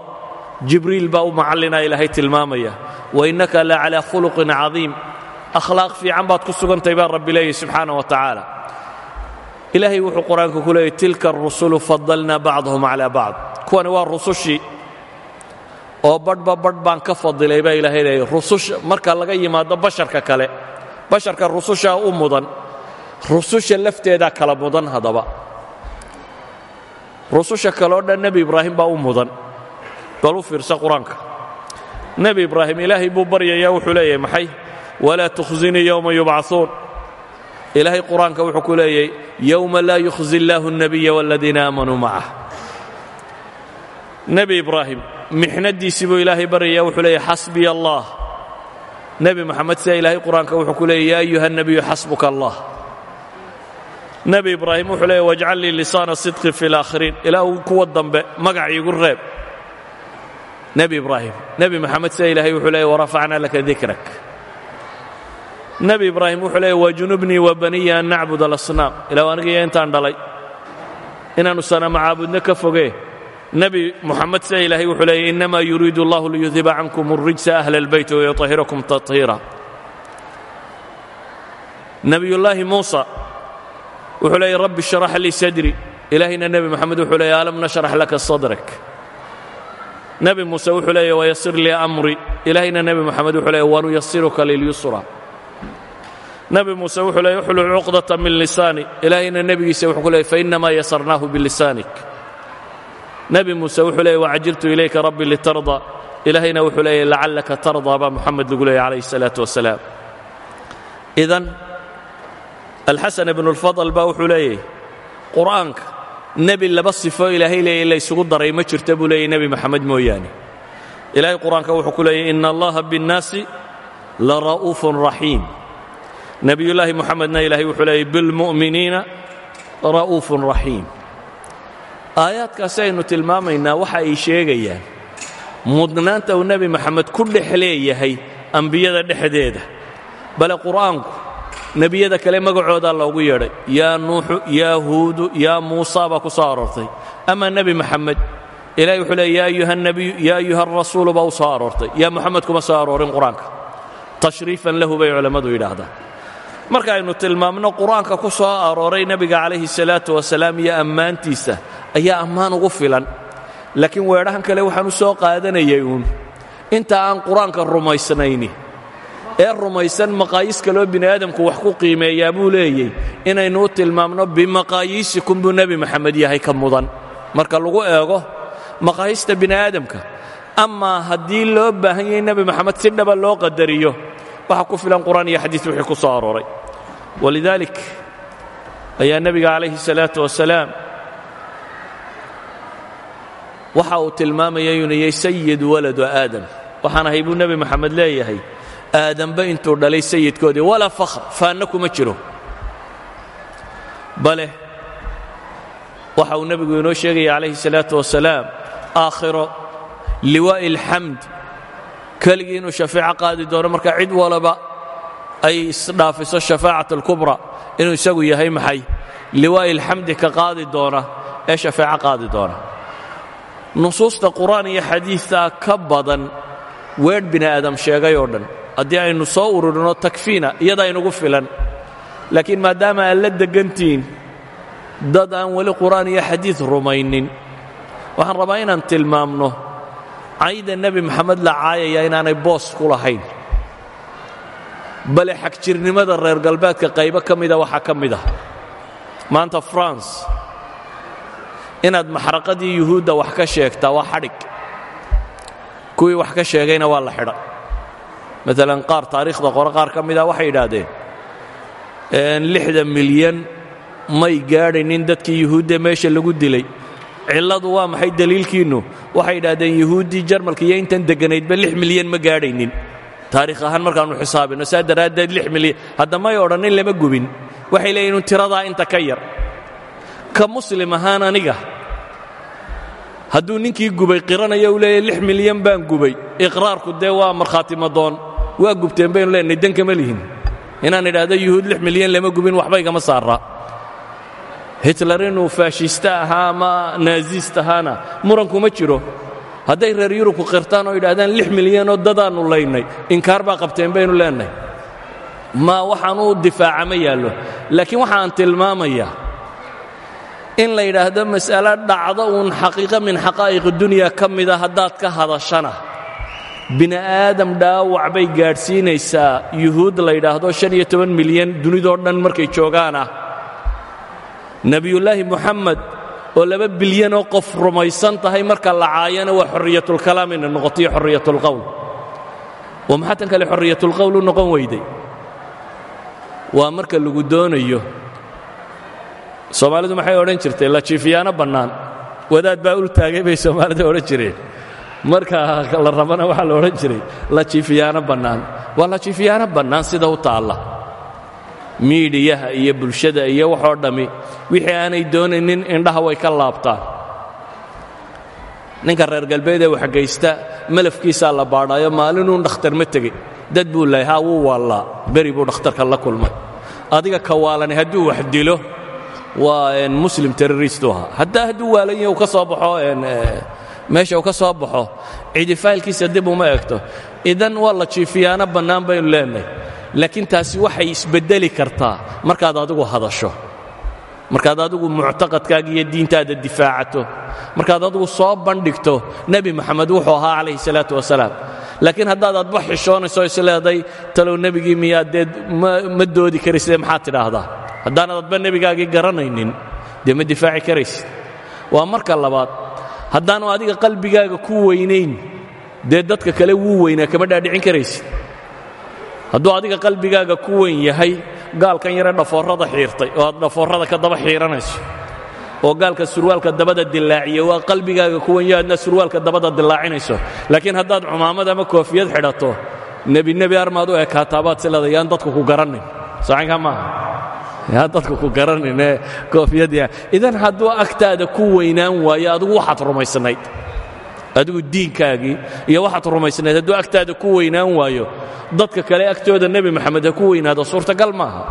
jibriil baa u macallinaa ilaahay tilmaamaya. Wainnaka la calaa khuluqin cadiim. Akhlaaq fiican baad ku sugantay baa rabbi leeyahy subxaana wa tacaala. Ilaahay wuxuu qur'aanka ku leeyay tilka arusulu fadalna bacdahum calaa bacd. Kuwani waa rusushii oo badhba badh baan ka fadilay baa ilaahay leeyay rususha marka laga yimaado basharka kale basharka rusushaa u mudan rususha lafteedaa kala mudan haddaba rususha kale oo dhan nebi ibraahim baa u mudan bal u fiirsa qur-aanka nebi ibraahim ilaahay buu baryayaa wuxuu leeyahay maxay walaa tukhzinii yowma yubcaثuun ilaahay qur-aanka wuxuu ku leeyay yowma laa yukhzi illaahu الnabiya wاladiina aamanuu macah nebi ibraahim mixnadiisii buu ilaahay baryayaa wuxuu leeyahy xasbiya allah. Nebi moxamed sidaa ilaahay qur'aanka wuxuu ku leeyay yaa ayuha nebiyu xasbuka allah. Nebi ibraahim wuxuu leeyahy wajcal lii lisaana sidqi fi اlaakhiriin ilaa kuwa dambe magac iigu reeb. Nebi ibraahim nebi moxamed sidaa ilaahay wuxuu leeyay warafacnaa laka dikrak. Nebi ibraahim wuxuu leeyay wajunubnii wabaniya an nacbud alasnaam. Ilaw aniga intaan dhalay inaanu sana macaabudno ka fogee nebi moxamed sida ilaahay wuxuu leeyay inama yuriidu allahu liyudiba cankum الrijsa ahla اlbayt wayuطahirakum taطhiira nebiyullaahi muusa wuxuu leeyay rabbi shrax lii sadri ilaahayna nebi moxamed wuxuu leeyay alam nashrax laka sadrak nebi muuse wuxuu leeyay wayasir lii amri ilaahayna nebi moxamed wuxuu leeyay wanuyasiruka lilyusra nebi muuse wuxuu leeyay uxlul cuqdata min lisaani ilaahayna nebigiisa wuxuu ku leeyay fainamaa yasarnaahu bilisaanik nebi muuse wuxuu leeyay wacajiltu ilayka rabbi litarda ilaahayna wuxuu leeyay lacallaka tardaa baa moxamed lagu leeyay calayhi الsalaaة wasalaam idan alxasan ibnu اlfadl baa wuxuu leeyay qur'aanka nebi laba sifo ilaahay leeyay la ysugu daray ma jirta buu leeyay nebi moxamed mooyaane ilaahay qur'aanka wuxuu ku leeyay ina allaha biاnnaasi lara'uufun raxiim nebiyullaahi moxamedna ilaahay wuxuu leeyay bilmu'miniina ra'uufun raxiim aayaadkaasi aynu tilmaamaynaa waxa ay sheegayaan. Mudnaanta uu nebi moxamed ku dhex leeyahay ambiyada dhexdeeda. Bale qur'aanku nebiyada kale magacoodaa loogu yeedhay yaa nuuxu yaa huudu yaa muusa baa ku soo aroortay. Ama nebi moxamed ilahay wuxuu leey ya ayuha nabiyu ya ayuha arasuulu baa u soo aroortay. Yaa moxamed kuma soo aroorin qur'aanka. Tashriifan lahu bay culammadu yidhaahdaan marka aynu tilmaamno qur'aanka ku soo arooray nebiga calayhi salaatu wasalaam iyo ammaantiisa ayaa ammaan ugu filan. Laakiin weedhahan kale waxaan u soo qaadanayay uun. Inta aan qur'aanka rumaysnayni ee rumaysan maqaayiis kaloo bini aadamku wax ku qiimeeyaa buu leeyey inaynu u tilmaamno bimaqaayiisikum buu nebi moxamed yahay ka mudan. Marka lagu eego maqaayiista bini aadamka amaa haddii loo baahan yahay nebi moxamed si dhaba loo qadariyo waxa ku filan qur'aan iyo xadiis wixii ku soo arooray. Walidaalik ayaa nebiga calayhi salaatu wasalaam waxa uu tilmaamaya inuu yahay sayid waladu aadam. Waxaan ahay buu nebi moxamed leeyahay. Aadamba intuu dhalay sayidkoodii walaa fakhr faanna kuma jiro. Bale waxa uu nebigu inoo sheegaya calayhi salaatu wasalaam aakhiro liwaa'i alxamd keligii inuu shafeeco qaadi doono marka cid walaba ay isdhaafiso shafaacat alkubra inuu isagu yahay maxay? Liwaa'i alxamdi ka qaadi doona ee shafeeco qaadi doona nusuusta qur'aan iyo xadiidtaa ka badan weedh bini aadam sheegay oo dhan. Haddii aynu soo ururinno takfiina iyadaa inugu filan. Laakiin maadaama aad la deggantihiin dad aan weli qur'aan iyo xadiid rumaynin waxaan rabaa inaan tilmaamno cayda nebi moxamed la caayaya inaanay boos ku lahayn. Bale xagjirnimada reer galbeedka qaybo ka mida waxaa ka mid ah maanta france inaad maxraqadii yuhuudda wax ka sheegtaa waa xadhig. Kuwii wax ka sheegayna waa la xidha. Maalan qaar taariikhda qore qaar ka mida waxay yidhaahdeen lixdan milyan may gaadhaynin dadkii yuhuudda meesha lagu dilay. Cilladu waa maxay daliilkiinnu? Waxay yidhaahdeen yuhuuddii jarmalka iyo intan degganaydba lix milyan ma gaadhaynin. Taariikh ahaan markaannu xisaabinno saa daraaddeed lix milyan hadda may odhannin lama gubin. Waxay leeyihiin tiradaa inta ka yar. Ka muslim ahaan aniga hadduu ninkii gubay qiranaya u leeyahy lix milyan baan gubay. Iqraarku dee waa markhaati madoon waa gubteen baynu leenahay dan kama lihin. Inaan idhaahdo yuhuud lix milyan lama gubin waxba igama saara hitler inuu faashista ahaa ama naazist ahaana? Murankuma jiro. Hadday reer yurubku qirtaan oo yidhahdaan lix milyanoo dadaannu laynay inkaar baa qabteen baynu leenahay. Ma waxaan u difaaca ma yaallo laakiin waxaan tilmaamayaa in la yidhaahdo mas'alo dhacdo uun xaqiiqo min xaqaa'iq dunya ka mida haddaad ka hadashana. Bini aadam dhaawac bay gaadhsiinaysaa. Yuhuud la yidhaahdo milyan dunidoo dhan markay joogaanah nebiyullaahi muxamed oo laba bilyanoo qof rumaysan tahay marka la caayana waa xorriyatulkalaam inay noqotoiyo xorriyatulqowl oo maxaa tan kale xorriyatulqowl u noqon weyday? Waa marka lagu doonayo soomaalidu maxay odhan jirtay lajiifiyaano bannaan. Wadaad baa ul taagay bay soomaalida odhan jireen. Marka la rabana waxaa la odhan jiray lajiifiyaano bannaan. Waa lajiifiyaano bannaan sida u taalla. Miidhiyaha iyo bulshada iyo waxoo dhammi wixii aanay doonaynin indhaha way ka laabtaan. Ninka reer galbeed ee waxgaysta malafkiisaa la baadhaayo maalinuun dhakhtar ma tegey dad buu lahay haa wuu waallaa buu dhakhtarka la kulmay. Adiga ka waalani hadduu wax dilo waa muslim terroristu ahaa. Haddaa hadduu waalan yahi uu ka soo baxo meesha uu ka soo baxo cidi faylkiisa dib uma egto idan waa la jiifiyaano bannaan baynu leenahay laakiin taasi waxay isbeddeli kartaa. Markaad adigu hadasho. Markaad adigu muctaqadkaaga iyo diintaada difaacato markaad adigu soo bandhigto nebi moxamed wuxuu ahaa calayhi salaatu wasalaam. Laakiin haddaad adba xishoonayso isleeday talow nebigii miyaa dee ma doodi karaysde maxaad tidhaahdaa? Haddaanad adba nebigaagii garanaynin dee ma difaaci karaysid? Waa marka labaad haddaanu adiga qalbigaaga ku weynayn dee dadka kale wuu weynaa kama dhaadhicin karaysid? Hadduu adiga qalbigaaga ku weyn yahay gaalkan yare dhafoorrada xiirtay oo aad dhafoorrada ka daba xiiranayso oo gaalka surwaalka dabada dilaaciya waa qalbigaaga ku weyn yaho adna surwaalka dabada dilaacinayso. Laakiin haddaad cumaamad ama koofiyad xidhato nebi nebi armaad u ekaataabaad sileeda yaan dadku ku garanin. Sacanka maaha? Yaan dadku ku garaninee koofiyadya idan hadduu agtaada ku weynaan waayo adigu waxaad rumaysnayd. Adigu diinkaagii iyo waxaad rumaysnayd. Hadduu agtaada ku weynaan waayo dadka kale agtooda nebi moxamed ha ku weynaado. Suurtagal maaha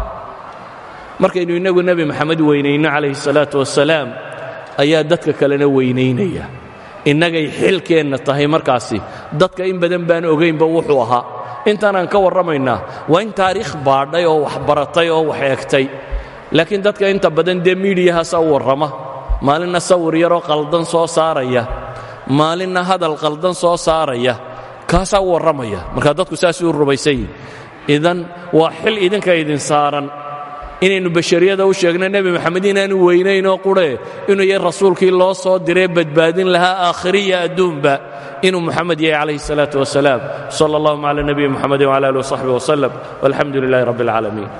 markaynu innagu nebi moxamed weynayno calayhi salaatu wasalaam ayaa dadka kalena weynaynaya. Innagay xilkeenna tahay markaasi dadka in badan baan ogaynba wuxuu ahaa. Intaanaan ka warramaynaa waa in taariikh baadhay oo wax baratay oo wax eegtay. Laakiin dadka inta badan dee miidhiyahaasa u warrama. Maalinna sawir yaroo qaldan soo saaraya. Maalinna hadal qaldan soo saaraya. Kaasaa u warramaya. Markaa dadku saasuu rumaysan yihiin idan waa xil idinka idin saaran inaynu bashariyada u sheegno nebi moxamed inaanu weynaynoo qurhe inuu yahay rasuulkii loo soo diree badbaadin lahaa aakhiriya adduunba inuu moxamed yahay calayhi الsalaaة wasalaam sal اllahuma cala nebiyi moxamedi wcala alih wsaxbi wslem walxamdu lilahi rabb اlcaalamiin